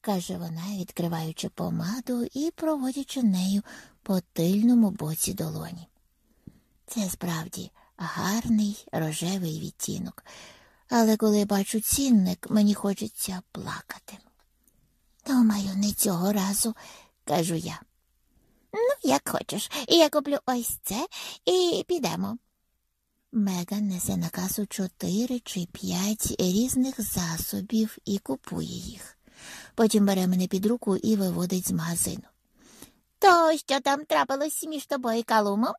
каже вона, відкриваючи помаду і проводячи нею по тильному боці долоні. Це справді гарний рожевий відтінок, але коли бачу цінник, мені хочеться плакати. Думаю, не цього разу, кажу я. Ну, як хочеш, я куплю ось це і підемо. Меган несе на касу чотири чи п'ять різних засобів і купує їх. Потім бере мене під руку і виводить з магазину. То що там трапилось між тобою і Калумом?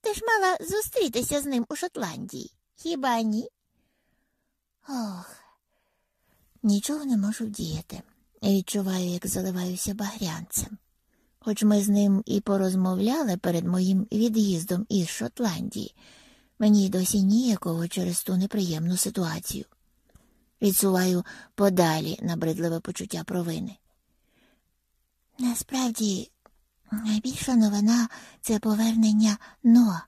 Ти ж мала зустрітися з ним у Шотландії. Хіба ні? Ох, нічого не можу вдіяти. Відчуваю, як заливаюся багрянцем. Хоч ми з ним і порозмовляли перед моїм від'їздом із Шотландії, мені досі ніякого через ту неприємну ситуацію. Відсуваю подалі набридливе почуття провини. Насправді, найбільша новина це повернення Ноа.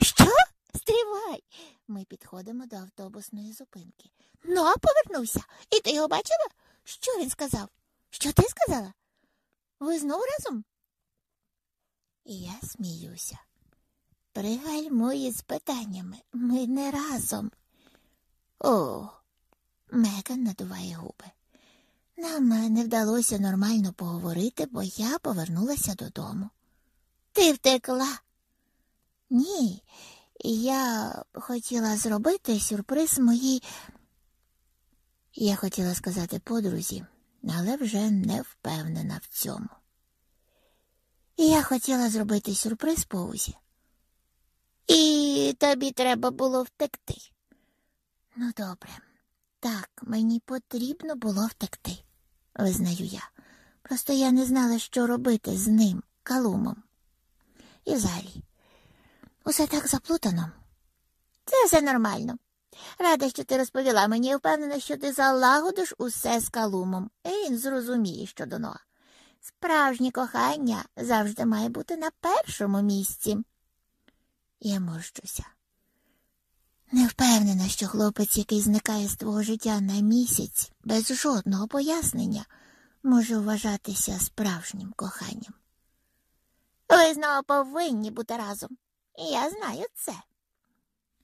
Що? Стривай. Ми підходимо до автобусної зупинки. Ноа повернувся, і ти його бачила? Що він сказав? Що ти сказала? Ви знову разом? І я сміюся. Пригальмує з питаннями. Ми не разом. О, Меган надуває губи. Нам не вдалося нормально поговорити, бо я повернулася додому. Ти втекла? Ні, я хотіла зробити сюрприз моїй. Я хотіла сказати подрузі, але вже не впевнена в цьому. І я хотіла зробити сюрприз Поузі. І тобі треба було втекти. Ну, добре, так, мені потрібно було втекти, визнаю я. Просто я не знала, що робити з ним, калумом. І взагалі, усе так заплутано. Це все нормально. Рада, що ти розповіла мені і впевнена, що ти залагодиш усе з калумом, і він зрозуміє щодо Ноа. Справжнє кохання завжди має бути на першому місці. Я морщуся. Не впевнена, що хлопець, який зникає з твого життя на місяць, без жодного пояснення, може вважатися справжнім коханням. Ви знову повинні бути разом, і я знаю це.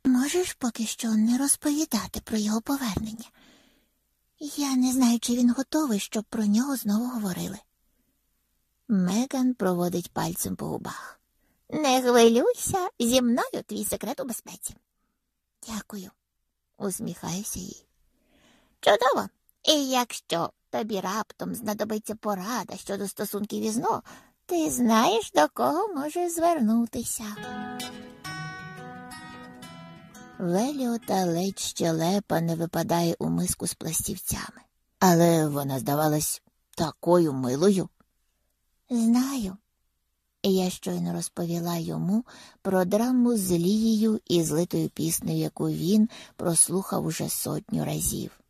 Можеш поки що не розповідати про його повернення. Я не знаю, чи він готовий, щоб про нього знову говорили. Меган проводить пальцем по губах. Не хвилюйся, зі мною твій секрет у безпеці. Дякую, усміхаюся їй. Чудово. І якщо тобі раптом знадобиться порада щодо стосунків із Но, ти знаєш, до кого можеш звернутися. Веліота ледь щелепа не випадає у миску з пластівцями, але вона здавалась такою милою. Знаю. Я щойно розповіла йому про драму з Лією і злитою піснею, яку він прослухав уже сотню разів.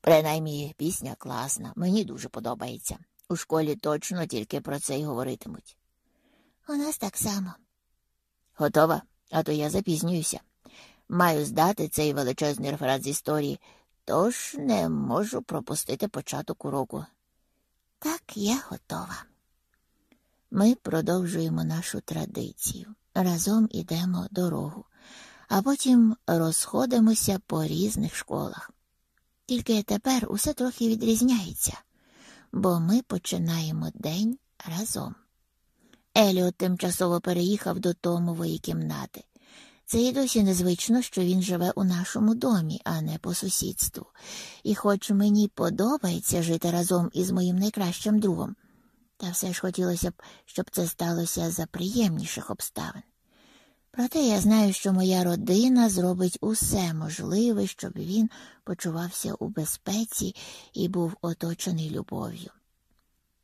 Принаймні, пісня класна, мені дуже подобається. У школі точно тільки про це й говоритимуть. У нас так само. Готова? А то я запізнююся. Маю здати цей величезний реферат з історії, тож не можу пропустити початок уроку. Так, я готова. Ми продовжуємо нашу традицію. Разом ідемо дорогу, а потім розходимося по різних школах. Тільки тепер усе трохи відрізняється, бо ми починаємо день разом. Еліот тимчасово переїхав до Томової кімнати. Це і досі незвично, що він живе у нашому домі, а не по сусідству. І хоч мені подобається жити разом із моїм найкращим другом, та все ж хотілося б, щоб це сталося за приємніших обставин. Проте я знаю, що моя родина зробить усе можливе, щоб він почувався у безпеці і був оточений любов'ю.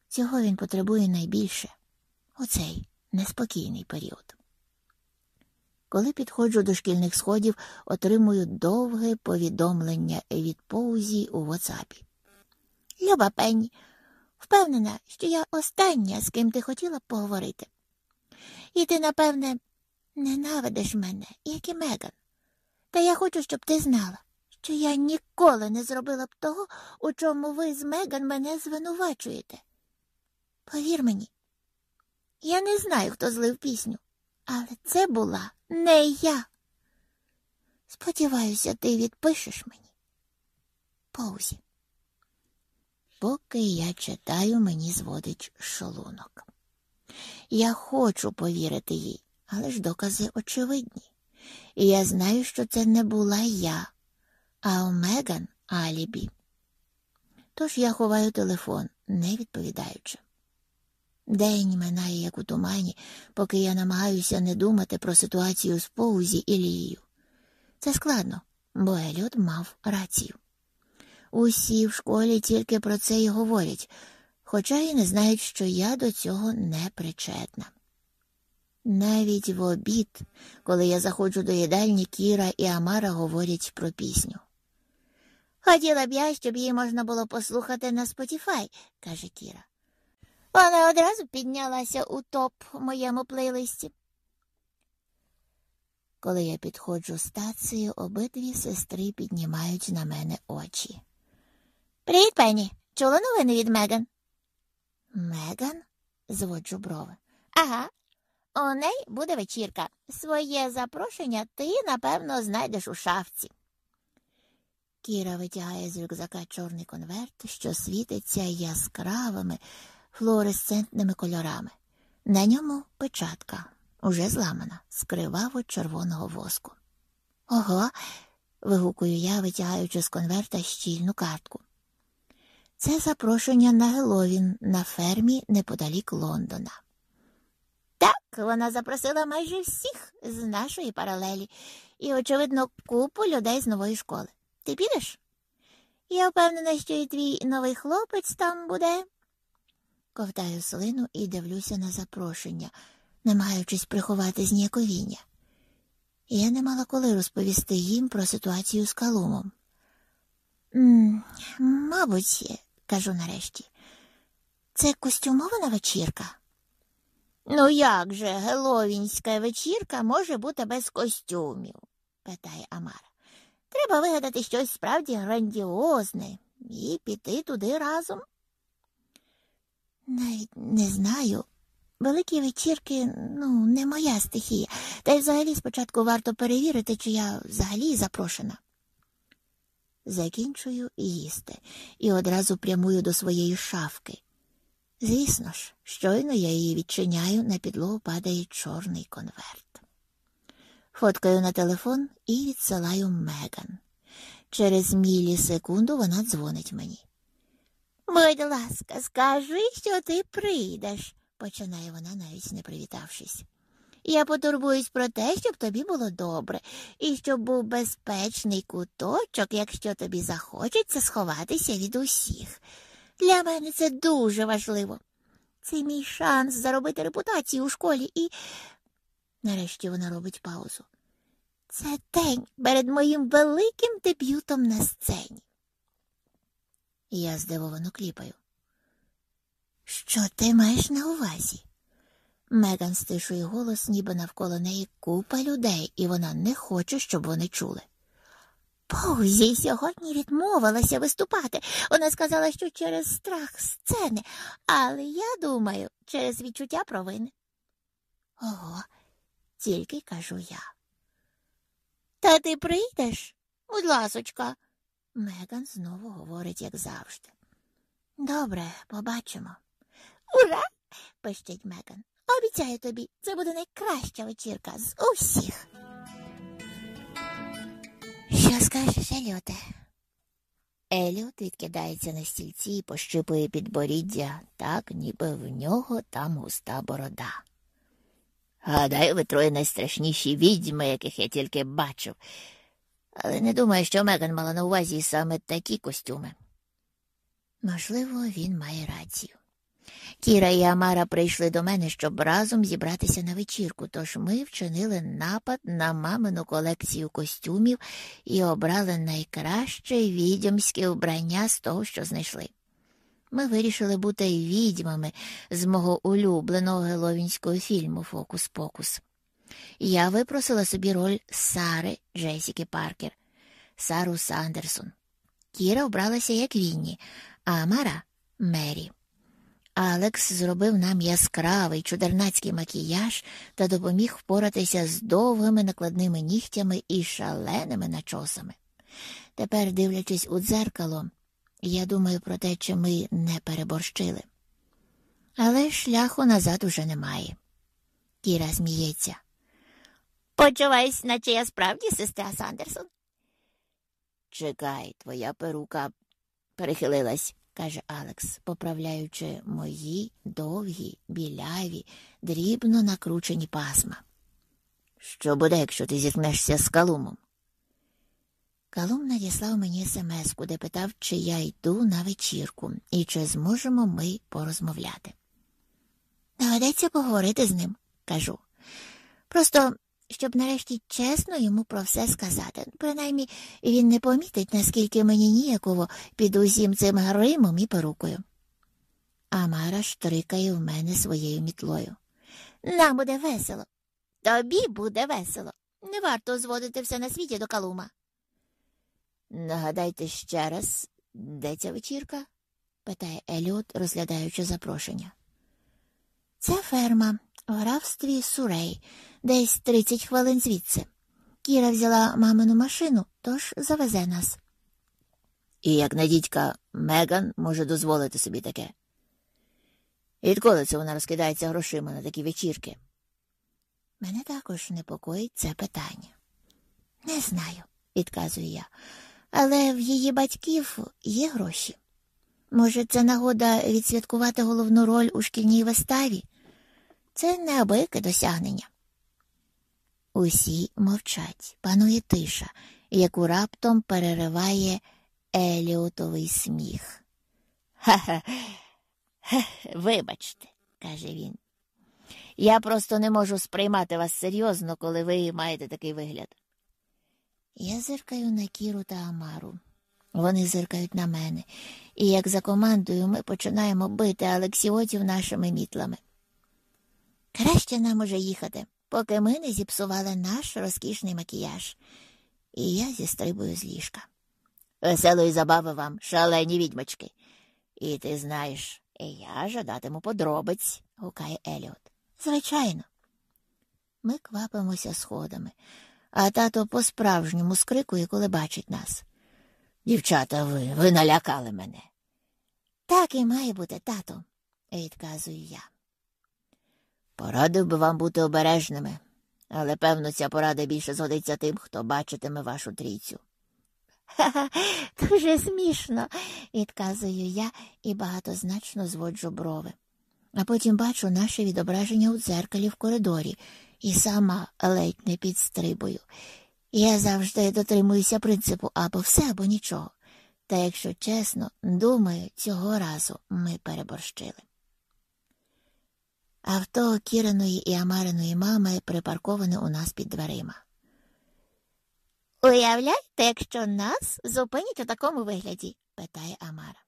Цього він потребує найбільше у цей неспокійний період. Коли підходжу до шкільних сходів, отримую довге повідомлення від Поузі у Ватсапі. Люба Пенні, впевнена, що я остання, з ким ти хотіла поговорити. І ти, напевне, ненавидиш мене, як і Меган. Та я хочу, щоб ти знала, що я ніколи не зробила б того, у чому ви з Меган мене звинувачуєте. Повір мені, я не знаю, хто злив пісню, але це була не я. Сподіваюся, ти відпишеш мені. Паузі. Поки я читаю, мені зводить шолунок. Я хочу повірити їй, але ж докази очевидні. І я знаю, що це не була я, а у Меган Алібі. Тож я ховаю телефон, не відповідаючи. День минає, як у тумані, поки я намагаюся не думати про ситуацію з Поузі і Лією. Це складно, бо Еліот мав рацію. Усі в школі тільки про це й говорять, хоча й не знають, що я до цього не причетна. Навіть в обід, коли я заходжу до їдальні, Кіра і Амара говорять про пісню. Хотіла б я, щоб її можна було послухати на Спотіфай, каже Кіра. Вона одразу піднялася у топ моєму плейлисті. Коли я підходжу стацію, обидві сестри піднімають на мене очі. Привіт, Пенні. Чула новини від Меган? Меган? зводжу брови. Ага. У неї буде вечірка. Своє запрошення ти, напевно, знайдеш у шафці. Кіра витягає з рюкзака чорний конверт, що світиться яскравими флуоресцентними кольорами. На ньому печатка, уже зламана, з криваво червоного воску. Ого, вигукую я, витягаючи з конверта щільну картку. Це запрошення на Геловін на фермі неподалік Лондона. Так, вона запросила майже всіх з нашої паралелі і, очевидно, купу людей з нової школи. Ти підеш? Я впевнена, що і твій новий хлопець там буде. Ковтаю слину і дивлюся на запрошення, намагаючись приховати зніяковіння. Я не мала коли розповісти їм про ситуацію з Калумом. «М, Мабуть, кажу нарешті, це костюмована вечірка. Ну, як же геловінська вечірка може бути без костюмів? питає Амара. Треба вигадати щось справді грандіозне і піти туди разом. Навіть не знаю. Великі вечірки, ну, не моя стихія. Та й взагалі спочатку варто перевірити, чи я взагалі запрошена. Закінчую їсти і одразу прямую до своєї шафки. Звісно ж, щойно я її відчиняю, на підлогу падає чорний конверт. Фоткаю на телефон і відсилаю Меган. Через мілісекунду вона дзвонить мені. Будь ласка, скажи, що ти прийдеш, починає вона, навіть не привітавшись. Я потурбуюсь про те, щоб тобі було добре, і щоб був безпечний куточок, якщо тобі захочеться сховатися від усіх. Для мене це дуже важливо. Це мій шанс заробити репутацію у школі і. Нарешті вона робить паузу. Це день перед моїм великим дебютом на сцені. Я здивовано кліпаю. Що ти маєш на увазі? Меган стишує голос, ніби навколо неї купа людей, і вона не хоче, щоб вони чули. Поузі сьогодні відмовилася виступати. Вона сказала, що через страх сцени, але я думаю, через відчуття провини. Ого, тільки кажу я. Та ти прийдеш? Будь ласочка. Меган знову говорить, як завжди. Добре, побачимо. Ура! пищить Меган. Обіцяю тобі, це буде найкраща вечірка з усіх. Що скажеш, Еліоте? Еліот відкидається на стільці і пощипує підборіддя, так, ніби в нього там густа борода. Гадаю, ви троє найстрашніші відьми, яких я тільки бачив, але не думаю, що Меган мала на увазі саме такі костюми. Можливо, він має рацію. Кіра і Амара прийшли до мене, щоб разом зібратися на вечірку, тож ми вчинили напад на мамину колекцію костюмів і обрали найкраще відьомське вбрання з того, що знайшли. Ми вирішили бути відьмами з мого улюбленого геловінського фільму Фокус Покус. Я випросила собі роль Сари Джесіки Паркер, Сару Сандерсон. Кіра обралася як Вінні, а Амара Мері. Алекс зробив нам яскравий чудернацький макіяж та допоміг впоратися з довгими накладними нігтями і шаленими начосами. Тепер, дивлячись у дзеркало, я думаю про те, чи ми не переборщили. Але шляху назад уже немає. Кіра сміється. Почуваюсь, наче я справді сестра Сандерсон. Чекай, твоя перука перехилилась каже Алекс, поправляючи мої довгі, біляві, дрібно накручені пасма. Що буде, якщо ти зіткнешся з Калумом? Калум надіслав мені смс, де питав, чи я йду на вечірку і чи зможемо ми порозмовляти. Доведеться поговорити з ним, кажу. Просто щоб нарешті чесно йому про все сказати. Принаймні він не помітить, наскільки мені ніяково під усім цим гримом і перукою. Амара штрикає в мене своєю мітлою. Нам буде весело. Тобі буде весело. Не варто зводити все на світі до калума. Нагадайте ще раз, де ця вечірка? питає Еліот, розглядаючи запрошення. Це ферма в графстві Сурей, десь 30 хвилин звідси. Кіра взяла мамину машину, тож завезе нас. І як на дідька Меган може дозволити собі таке. Відколи це вона розкидається грошима на такі вечірки? Мене також непокоїть це питання. Не знаю, відказую я, але в її батьків є гроші. Може, це нагода відсвяткувати головну роль у шкільній виставі? Це неабияке досягнення. Усі мовчать, панує тиша, яку раптом перериває Еліотовий сміх. Ха-ха, вибачте, каже він. Я просто не можу сприймати вас серйозно, коли ви маєте такий вигляд. Я зиркаю на Кіру та Амару. Вони зиркають на мене, і, як за командою, ми починаємо бити Алексіотів нашими мітлами. Краще нам уже їхати, поки ми не зіпсували наш розкішний макіяж. І я зістрибую з ліжка. Веселої забави вам, шалені відьмочки. І ти знаєш, я жадатиму подробиць, гукає Еліот. Звичайно. Ми квапимося сходами, а тато по-справжньому скрикує, коли бачить нас. Дівчата, ви ви налякали мене. Так і має бути, тато, відказую я. Порадив би вам бути обережними, але, певно, ця порада більше згодиться тим, хто бачитиме вашу трійцю. Ха-ха, дуже смішно, відказую я і багатозначно зводжу брови. А потім бачу наше відображення у дзеркалі в коридорі і сама ледь не підстрибую. Я завжди дотримуюся принципу або все, або нічого. Та, якщо чесно, думаю, цього разу ми переборщили. Авто Кіриної і Амариної мами припарковане у нас під дверима. Уявляєте, якщо нас зупинять у такому вигляді? питає Амара.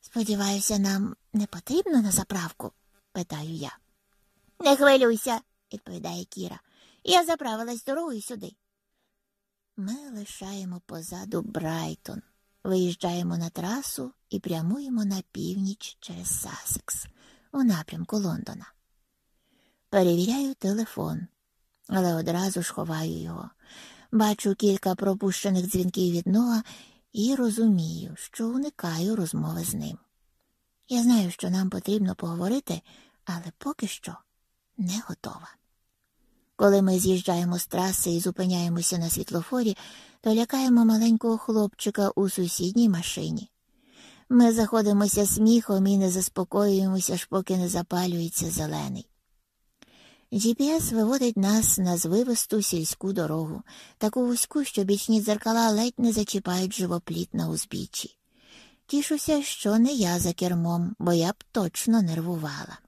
Сподіваюся, нам не потрібно на заправку? питаю я. Не хвилюйся, відповідає Кіра. Я заправилась дорогою сюди. Ми лишаємо позаду Брайтон, виїжджаємо на трасу і прямуємо на північ через Сасекс у напрямку Лондона. Перевіряю телефон, але одразу ж ховаю його. Бачу кілька пропущених дзвінків від Ноа і розумію, що уникаю розмови з ним. Я знаю, що нам потрібно поговорити, але поки що не готова. Коли ми з'їжджаємо з траси і зупиняємося на світлофорі, то лякаємо маленького хлопчика у сусідній машині. Ми заходимося сміхом і не заспокоюємося, аж поки не запалюється зелений. GPS виводить нас на звивисту сільську дорогу, таку вузьку, що бічні дзеркала ледь не зачіпають живопліт на узбіччі. Тішуся, що не я за кермом, бо я б точно нервувала.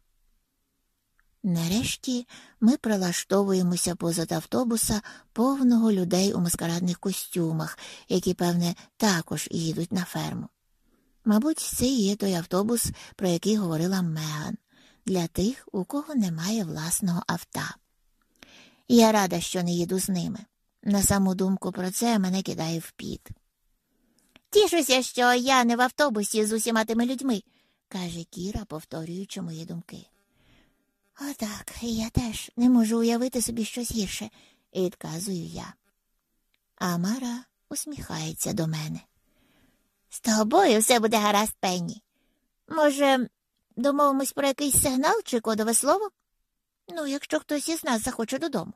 Нарешті ми прилаштовуємося позад автобуса повного людей у маскарадних костюмах, які, певне, також їдуть на ферму. Мабуть, це і є той автобус, про який говорила Меган, для тих, у кого немає власного авто. Я рада, що не їду з ними. На саму думку про це мене кидає в піт. Тішуся, що я не в автобусі з усіма тими людьми, каже Кіра, повторюючи мої думки. Отак, я теж не можу уявити собі щось гірше, відказую я. А Мара усміхається до мене. З тобою все буде гаразд, Пенні. Може, домовимось про якийсь сигнал чи кодове слово? Ну, якщо хтось із нас захоче додому.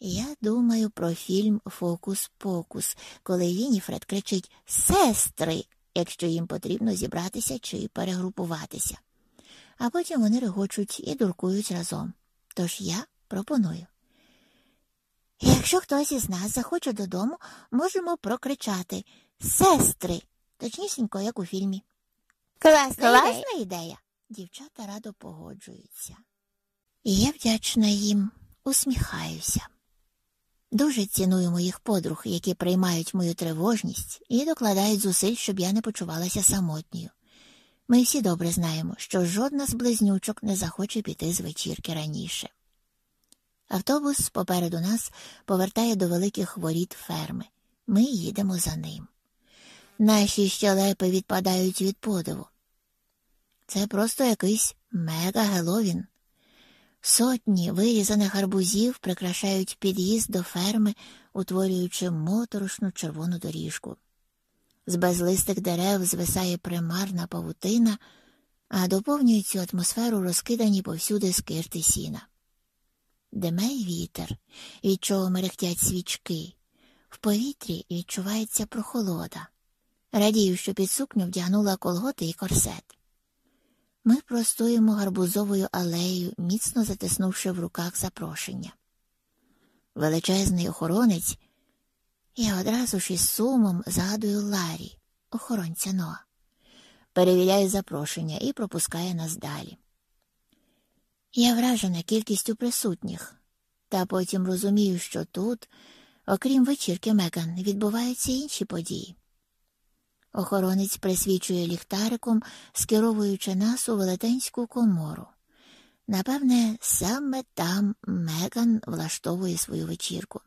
Я думаю про фільм Фокус Покус, коли Вініфред кричить Сестри, якщо їм потрібно зібратися чи перегрупуватися. А потім вони регочуть і дуркують разом. Тож я пропоную. Якщо хтось із нас захоче додому, можемо прокричати Сестри, точнісінько, як у фільмі. Класна, Класна ідея. ідея. Дівчата радо погоджуються. І я вдячна їм, усміхаюся. Дуже ціную моїх подруг, які приймають мою тривожність і докладають зусиль, щоб я не почувалася самотньою. Ми всі добре знаємо, що жодна з близнючок не захоче піти з вечірки раніше. Автобус попереду нас повертає до великих воріт ферми. Ми їдемо за ним. Наші щелепи відпадають від подиву. Це просто якийсь мега-геловін. Сотні вирізаних арбузів прикрашають під'їзд до ферми, утворюючи моторошну червону доріжку. З безлистих дерев звисає примарна павутина, а доповнюють цю атмосферу розкидані повсюди скирти сіна. Демей вітер, від чого мерехтять свічки, В повітрі відчувається прохолода. Радію, що під сукню вдягнула колготи і корсет. Ми простуємо гарбузовою алеєю, міцно затиснувши в руках запрошення. Величезний охоронець, я одразу ж із сумом згадую Ларі, охоронця Ноа, перевіряє запрошення і пропускає нас далі. Я вражена кількістю присутніх, та потім розумію, що тут, окрім вечірки Меган, відбуваються інші події. Охоронець присвічує ліхтариком, скеровуючи нас у велетенську комору. Напевне, саме там Меган влаштовує свою вечірку.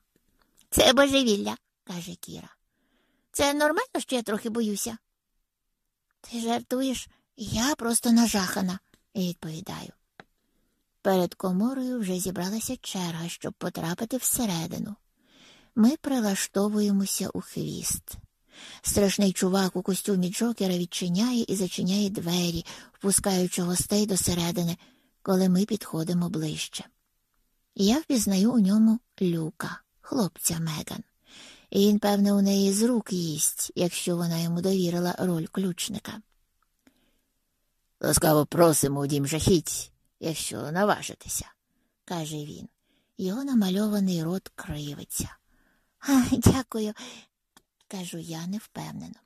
Це божевілля, каже Кіра. Це нормально, що я трохи боюся? Ти жартуєш, я просто нажахана, відповідаю. Перед коморою вже зібралася черга, щоб потрапити всередину. Ми прилаштовуємося у хвіст. Страшний чувак у костюмі Джокера відчиняє і зачиняє двері, впускаючи гостей до середини, коли ми підходимо ближче. Я впізнаю у ньому люка, хлопця Меган. І він, певне, у неї з рук їсть, якщо вона йому довірила роль ключника. Ласкаво просимо у дім жахіть, якщо наважитеся, каже він. Його намальований рот кривиться. А, Дякую, кажу я невпевнено.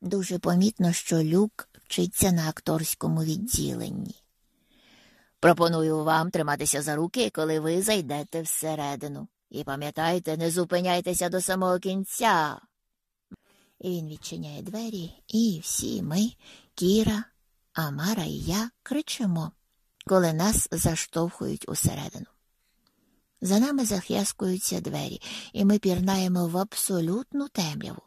Дуже помітно, що люк вчиться на акторському відділенні. Пропоную вам триматися за руки, коли ви зайдете всередину. І пам'ятайте, не зупиняйтеся до самого кінця. Він відчиняє двері, і всі ми, Кіра, Амара і я кричимо, коли нас заштовхують усередину. За нами зах'яскуються двері, і ми пірнаємо в абсолютну темряву.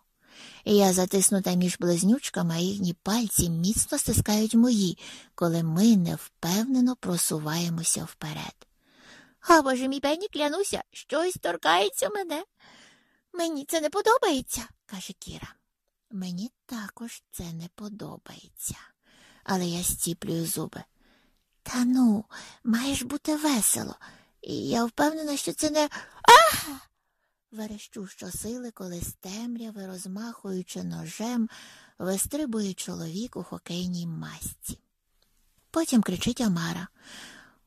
Я затиснута між близнючками, а їхні пальці міцно стискають мої, коли ми невпевнено просуваємося вперед. А боже мій пені, клянуся, щось торкається мене. Мені це не подобається, каже Кіра. Мені також це не подобається, але я стіплюю зуби. Та ну, маєш бути весело. Я впевнена, що це не. Ах! Верещу щосили, коли з темряви, розмахуючи ножем, вистрибує чоловік у хокейній масці. Потім кричить Амара.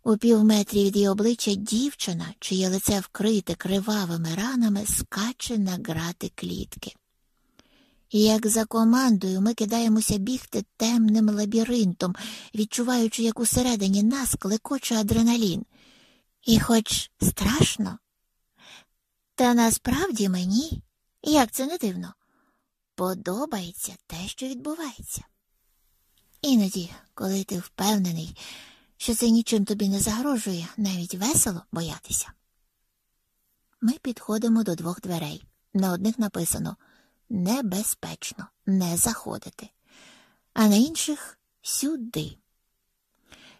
У півметрі від її обличчя дівчина, чиє лице вкрите кривавими ранами, скаче на грати клітки. Як за командою ми кидаємося бігти темним лабіринтом, відчуваючи, як усередині нас клекоче адреналін. І хоч страшно, та насправді мені, як це не дивно, подобається те, що відбувається. Іноді, коли ти впевнений, що це нічим тобі не загрожує, навіть весело боятися. Ми підходимо до двох дверей. На одних написано небезпечно не заходити, а на інших сюди.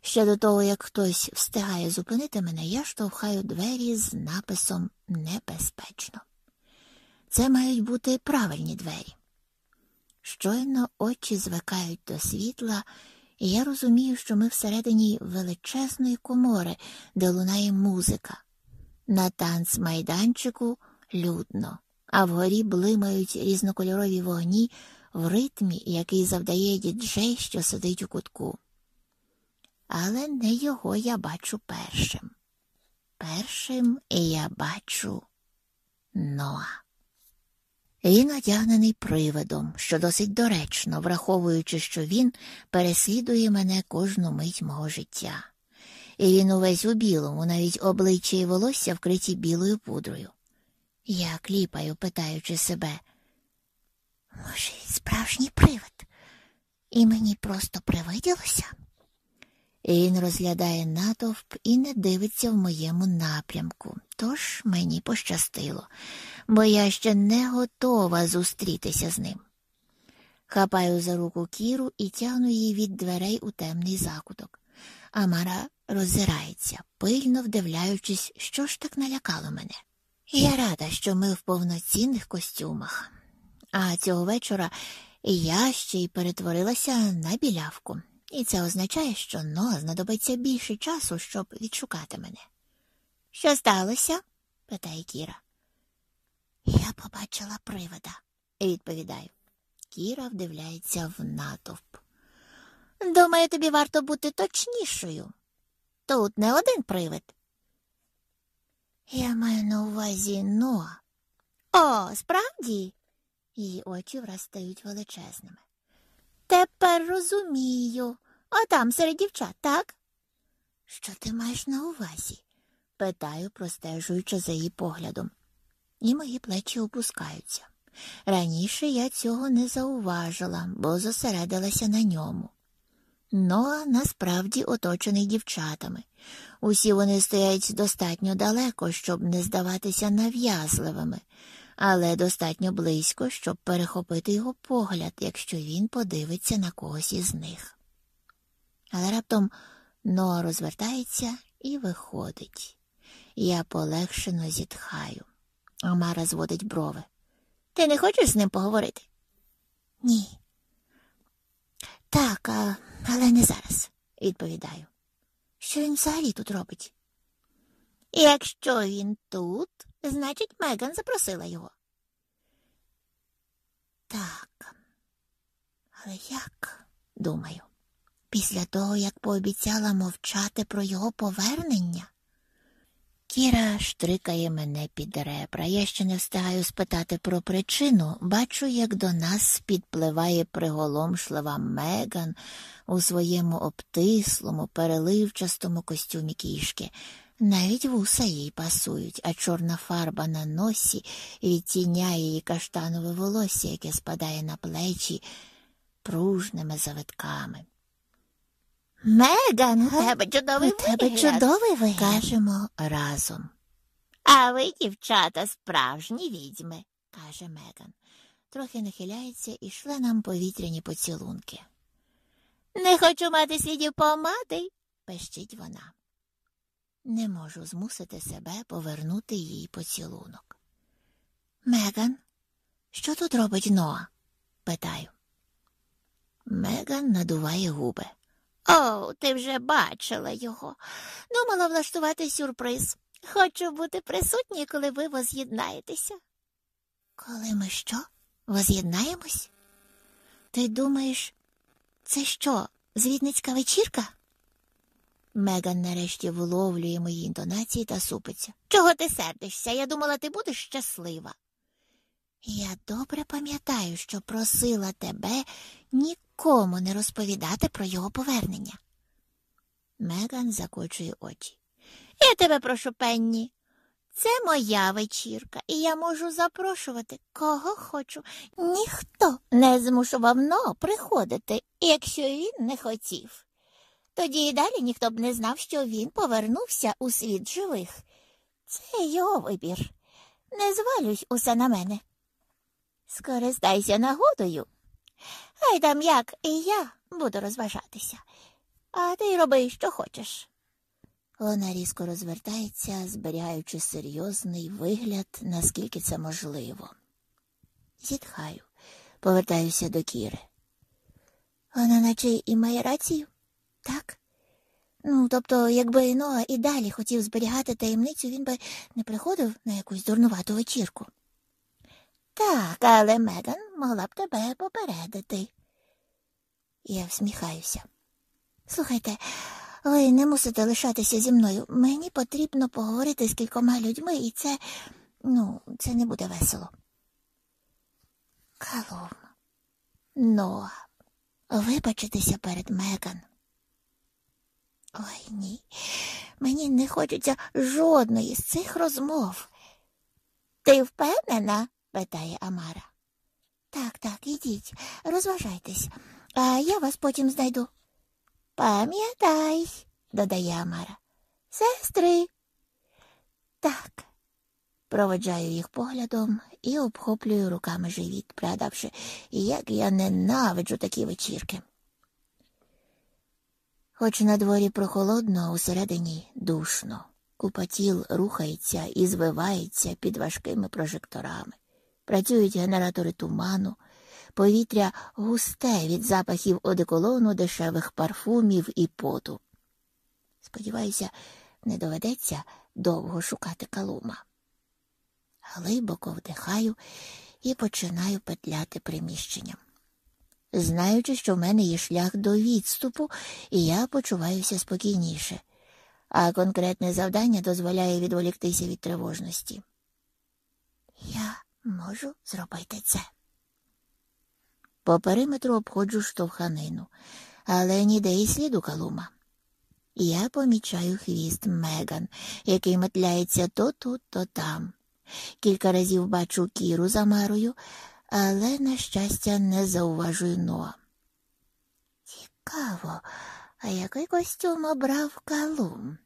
Ще до того, як хтось встигає зупинити мене, я штовхаю двері з написом Небезпечно. Це мають бути правильні двері. Щойно очі звикають до світла, і я розумію, що ми всередині величезної комори, де лунає музика. На танцмайданчику людно, а вгорі блимають різнокольорові вогні в ритмі, який завдає діджей, що сидить у кутку але не його я бачу першим. Першим я бачу Ноа. Він одягнений привидом, що досить доречно, враховуючи, що він переслідує мене кожну мить мого життя. І він увесь у білому, навіть обличчя і волосся вкриті білою пудрою. Я кліпаю, питаючи себе, може, справжній привид, і мені просто привиділося? Він розглядає натовп і не дивиться в моєму напрямку. Тож мені пощастило, бо я ще не готова зустрітися з ним. Хапаю за руку кіру і тягну її від дверей у темний закуток. Амара роззирається, пильно вдивляючись, що ж так налякало мене. Я рада, що ми в повноцінних костюмах. А цього вечора я ще й перетворилася на білявку і це означає, що Ноа знадобиться більше часу, щоб відшукати мене. Що сталося? питає Кіра. Я побачила привида, відповідаю. Кіра вдивляється в натовп. Думаю, тобі варто бути точнішою. Тут не один привид. Я маю на увазі Ноа. О, справді? Її очі враз стають величезними. Тепер розумію. Отам серед дівчат, так? Що ти маєш на увазі? питаю, простежуючи за її поглядом. І мої плечі опускаються. Раніше я цього не зауважила, бо зосередилася на ньому. Ноа насправді оточений дівчатами. Усі вони стоять достатньо далеко, щоб не здаватися нав'язливими, але достатньо близько, щоб перехопити його погляд, якщо він подивиться на когось із них. Але раптом Ноа розвертається і виходить. Я полегшено зітхаю. Амара зводить брови. Ти не хочеш з ним поговорити? Ні. Так, а, але не зараз, відповідаю. Що він взагалі тут робить? Якщо він тут, значить, Меган запросила його. Так, але як? думаю, після того, як пообіцяла мовчати про його повернення? Кіра штрикає мене під ребра. Я ще не встигаю спитати про причину, бачу, як до нас підпливає приголомшлива Меган у своєму обтислому, переливчастому костюмі кішки. Навіть вуса їй пасують, а чорна фарба на носі відтіняє її каштанове волосся, яке спадає на плечі пружними завитками. Меган, у тебе чудовий У тебе вигляд. чудовий вигляд. Кажемо разом. А ви, дівчата, справжні відьми, каже Меган. Трохи нахиляється і шле нам повітряні поцілунки. Не хочу мати слідів помади, пещить вона. Не можу змусити себе повернути їй поцілунок. Меган, що тут робить Ноа? питаю. Меган надуває губи. О, ти вже бачила його. Думала влаштувати сюрприз. Хочу бути присутній, коли ви воз'єднаєтеся. Коли ми що? Воз'єднаємось? Ти думаєш, це що, звітницька вечірка? Меган нарешті виловлює мої інтонації та супиться. Чого ти сердишся? Я думала, ти будеш щаслива. Я добре пам'ятаю, що просила тебе нікому не розповідати про його повернення. Меган закочує очі. Я тебе прошу, Пенні. Це моя вечірка, і я можу запрошувати кого хочу. Ніхто не змушував но приходити, якщо він не хотів. Тоді і далі ніхто б не знав, що він повернувся у світ живих. Це його вибір. Не звалюй усе на мене. Скористайся нагодою. Хай там як і я буду розважатися, а ти роби, що хочеш. Вона різко розвертається, зберігаючи серйозний вигляд, наскільки це можливо. Зітхаю, повертаюся до Кіри. Вона наче і має рацію, так? Ну, тобто, якби Ноа і далі хотів зберігати таємницю, він би не приходив на якусь дурнувату вечірку. Так, але Меган могла б тебе попередити. Я всміхаюся. Слухайте, ви не мусите лишатися зі мною. Мені потрібно поговорити з кількома людьми, і це, ну, це не буде весело. Калум, Ноа, вибачитися перед Меган. Ой ні, мені не хочеться жодної з цих розмов. Ти впевнена? питає Амара. Так, так, ідіть, розважайтесь, а я вас потім знайду. Пам'ятай, додає Амара. Сестри. Так. Проводжаю їх поглядом і обхоплюю руками живіт, пригадавши, як я ненавиджу такі вечірки. Хоч на дворі прохолодно, усередині душно. Купа тіл рухається і звивається під важкими прожекторами. Працюють генератори туману, повітря густе від запахів одеколону, дешевих парфумів і поту. Сподіваюся, не доведеться довго шукати калума. Глибоко вдихаю і починаю петляти приміщенням. Знаючи, що в мене є шлях до відступу, і я почуваюся спокійніше, а конкретне завдання дозволяє відволіктися від тривожності. Я можу зробити це. По периметру обходжу штовханину, але ніде і сліду калума. Я помічаю хвіст Меган, який метляється то тут, то там. Кілька разів бачу кіру за марою, але, на щастя, не зауважую Ноа. Цікаво, а який костюм обрав калум?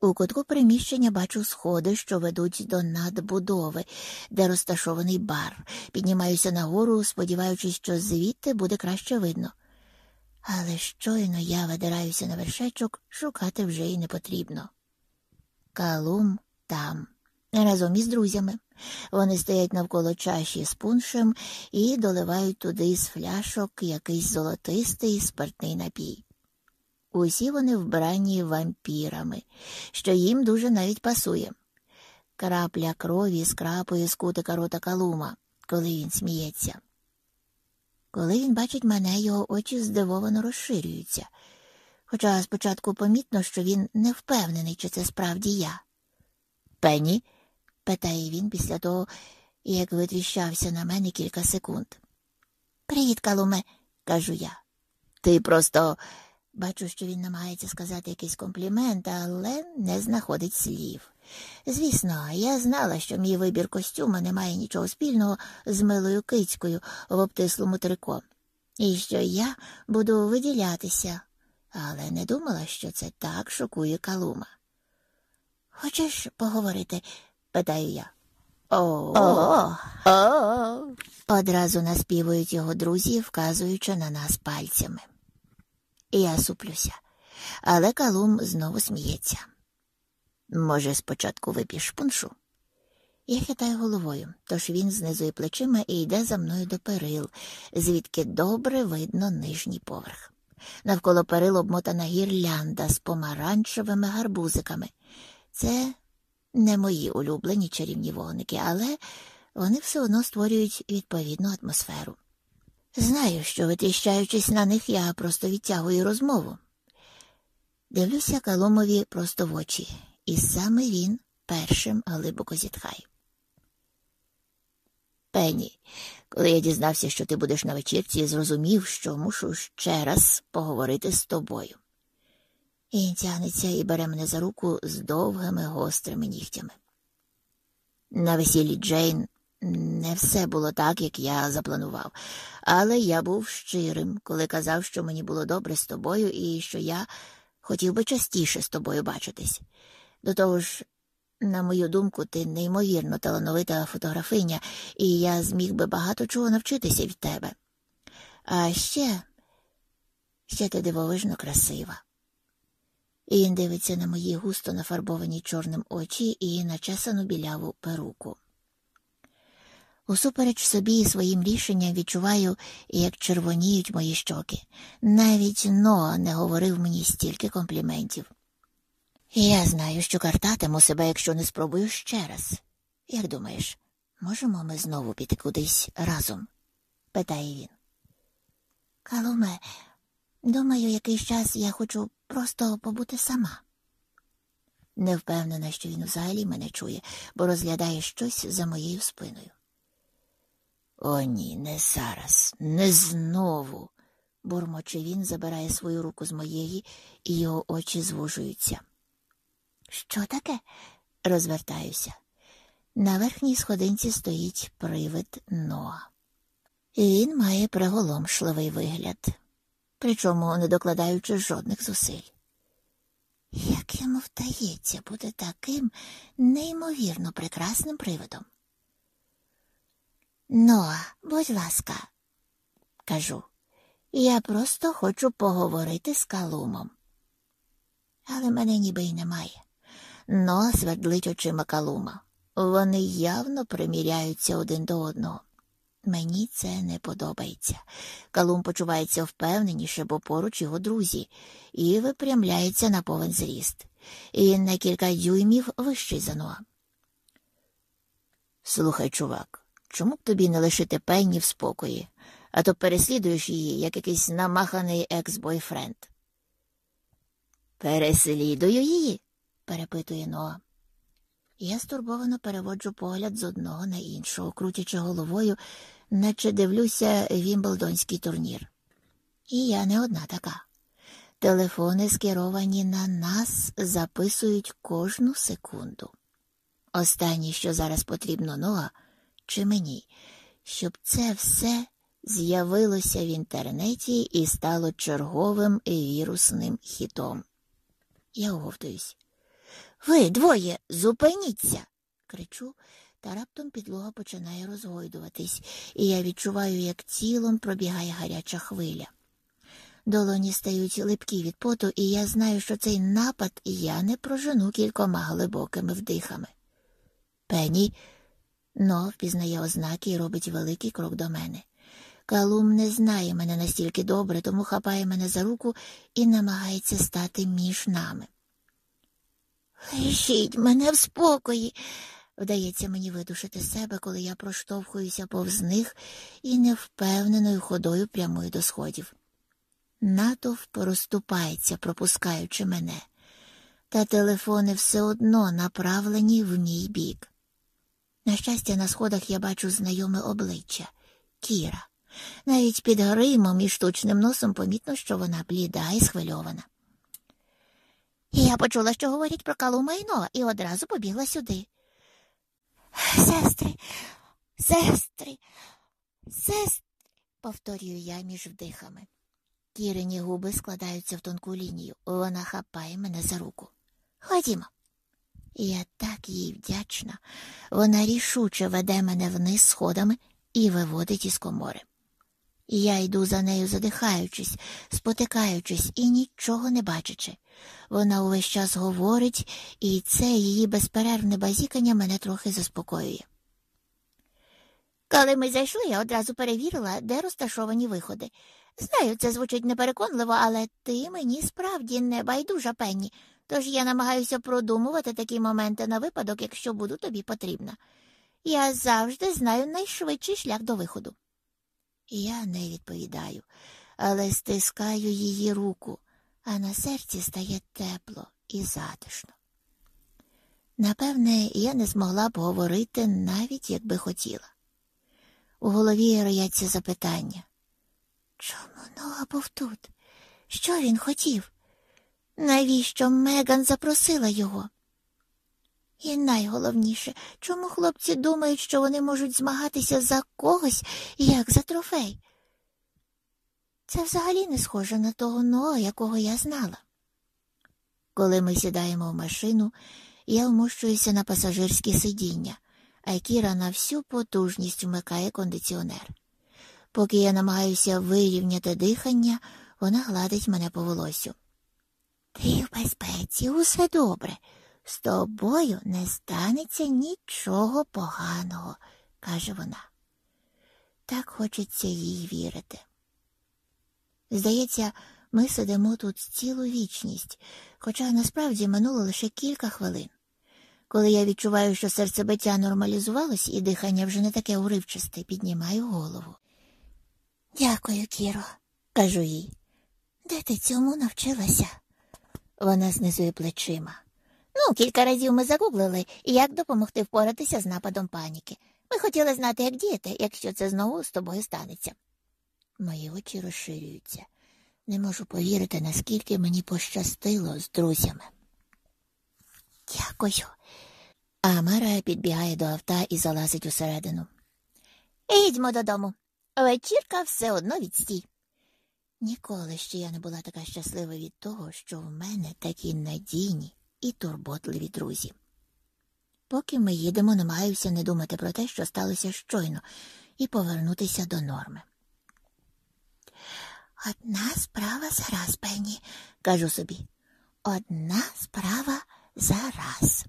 У кутку приміщення бачу сходи, що ведуть до надбудови, де розташований бар. Піднімаюся нагору, сподіваючись, що звідти буде краще видно. Але щойно я видираюся на вершечок, шукати вже й не потрібно. Калум там, разом із друзями. Вони стоять навколо чаші з пуншем і доливають туди з фляшок якийсь золотистий спиртний напій. Усі вони вбрані вампірами, що їм дуже навіть пасує. Крапля крові скрапує з кутика рота калума, коли він сміється. Коли він бачить мене, його очі здивовано розширюються, хоча спочатку помітно, що він не впевнений, чи це справді я. Пенні? питає він після того, як витріщався на мене кілька секунд. Привіт, калуме, кажу я. Ти просто. Бачу, що він намагається сказати якийсь комплімент, але не знаходить слів. Звісно, я знала, що мій вибір костюма не має нічого спільного з милою кицькою в обтислому трико, і що я буду виділятися, але не думала, що це так шокує калума. Хочеш поговорити? питаю я. О, о, одразу наспівують його друзі, вказуючи на нас пальцями. Я суплюся, але Калум знову сміється. Може, спочатку вип'єш пуншу? Я хитаю головою, тож він знизує плечима і йде за мною до перил, звідки добре видно нижній поверх. Навколо перил обмотана гірлянда з помаранчевими гарбузиками. Це не мої улюблені чарівні вогники, але вони все одно створюють відповідну атмосферу. Знаю, що, витріщаючись на них, я просто відтягую розмову. Дивлюся Каломові просто в очі, і саме він першим глибоко зітхає. Пенні, коли я дізнався, що ти будеш на вечірці, зрозумів, що мушу ще раз поговорити з тобою. Він тягнеться і бере мене за руку з довгими гострими нігтями. На весіллі Джейн не все було так, як я запланував, але я був щирим, коли казав, що мені було добре з тобою і що я хотів би частіше з тобою бачитись. До того ж, на мою думку, ти неймовірно талановита фотографиня, і я зміг би багато чого навчитися від тебе. А ще, ще ти дивовижно красива. І він дивиться на мої густо нафарбовані чорним очі і начесану біляву перуку. Усупереч собі і своїм рішенням відчуваю, як червоніють мої щоки. Навіть Ноа не говорив мені стільки компліментів. Я знаю, що картатиму себе, якщо не спробую ще раз. Як думаєш, можемо ми знову піти кудись разом? питає він. Калуме, думаю, якийсь час я хочу просто побути сама. Не впевнена, що він взагалі мене чує, бо розглядає щось за моєю спиною. О, ні, не зараз, не знову. бурмоче він забирає свою руку з моєї, і його очі звужуються. Що таке? розвертаюся. На верхній сходинці стоїть привид Ноа. Він має приголомшливий вигляд, причому не докладаючи жодних зусиль. Як йому вдається бути таким неймовірно прекрасним привидом? Ноа, будь ласка, кажу, я просто хочу поговорити з Калумом. Але мене ніби й немає. Ноа свердлить очима Калума. Вони явно приміряються один до одного. Мені це не подобається. Калум почувається впевненіше, бо поруч його друзі, і випрямляється на повен зріст. І на кілька дюймів вищий за Ноа. Слухай, чувак, чому б тобі не лишити Пенні в спокої, а то переслідуєш її, як якийсь намаханий екс-бойфренд. Переслідую її? перепитує Ноа. Я стурбовано переводжу погляд з одного на іншого, крутячи головою, наче дивлюся Вімблдонський турнір. І я не одна така. Телефони, скеровані на нас, записують кожну секунду. Останнє, що зараз потрібно Ноа, чи мені, щоб це все з'явилося в інтернеті і стало черговим вірусним хітом. Я оговтуюсь. Ви двоє зупиніться. кричу, та раптом підлога починає розгойдуватись, і я відчуваю, як тілом пробігає гаряча хвиля. Долоні стають липкі від поту, і я знаю, що цей напад я не прожену кількома глибокими вдихами. Пені но впізнає ознаки і робить великий крок до мене. Калум не знає мене настільки добре, тому хапає мене за руку і намагається стати між нами. Лишіть мене в спокої. Вдається мені видушити себе, коли я проштовхуюся повз них і невпевненою ходою прямую до сходів. Натовп розступається, пропускаючи мене, та телефони все одно направлені в мій бік. На щастя, на сходах я бачу знайоме обличчя Кіра. Навіть під гримом і штучним носом помітно, що вона бліда і схвильована. Я почула, що говорять про Калу майно, і одразу побігла сюди. Сестри, сестри, сестри, повторюю я між вдихами. Кірині губи складаються в тонку лінію. Вона хапає мене за руку. Ходімо. Я так їй вдячна. Вона рішуче веде мене вниз сходами і виводить із комори. Я йду за нею, задихаючись, спотикаючись і нічого не бачачи. Вона увесь час говорить, і це її безперервне базікання мене трохи заспокоює. Коли ми зайшли, я одразу перевірила, де розташовані виходи. Знаю, це звучить непереконливо, але ти мені справді не байдужа пенні, тож я намагаюся продумувати такі моменти на випадок, якщо буду тобі потрібна. Я завжди знаю найшвидший шлях до виходу. Я не відповідаю, але стискаю її руку, а на серці стає тепло і затишно. Напевне, я не змогла б говорити навіть якби хотіла. У голові рояться запитання. Чому Ноа був тут? Що він хотів? Навіщо Меган запросила його? І найголовніше, чому хлопці думають, що вони можуть змагатися за когось, як за трофей? Це взагалі не схоже на того Ноа, якого я знала. Коли ми сідаємо в машину, я вмощуюся на пасажирське сидіння, а Кіра на всю потужність вмикає кондиціонер. Поки я намагаюся вирівняти дихання, вона гладить мене по волосю. Ти в безпеці, усе добре. З тобою не станеться нічого поганого, каже вона. Так хочеться їй вірити. Здається, ми сидимо тут цілу вічність, хоча насправді минуло лише кілька хвилин. Коли я відчуваю, що серцебиття нормалізувалось і дихання вже не таке уривчасте, піднімаю голову. Дякую, Кіро, кажу їй. Де ти цьому навчилася? Вона знизує плечима. Ну, кілька разів ми загуглили, як допомогти впоратися з нападом паніки. Ми хотіли знати, як діяти, якщо це знову з тобою станеться. Мої очі розширюються. Не можу повірити, наскільки мені пощастило з друзями. Дякую. А Мара підбігає до авто і залазить усередину. Їдьмо додому. Вечірка все одно відстій. Ніколи ще я не була така щаслива від того, що в мене такі надійні і турботливі друзі. Поки ми їдемо, намагаюся не думати про те, що сталося щойно, і повернутися до норми. Одна справа зараз, Пенні, кажу собі. Одна справа зараз.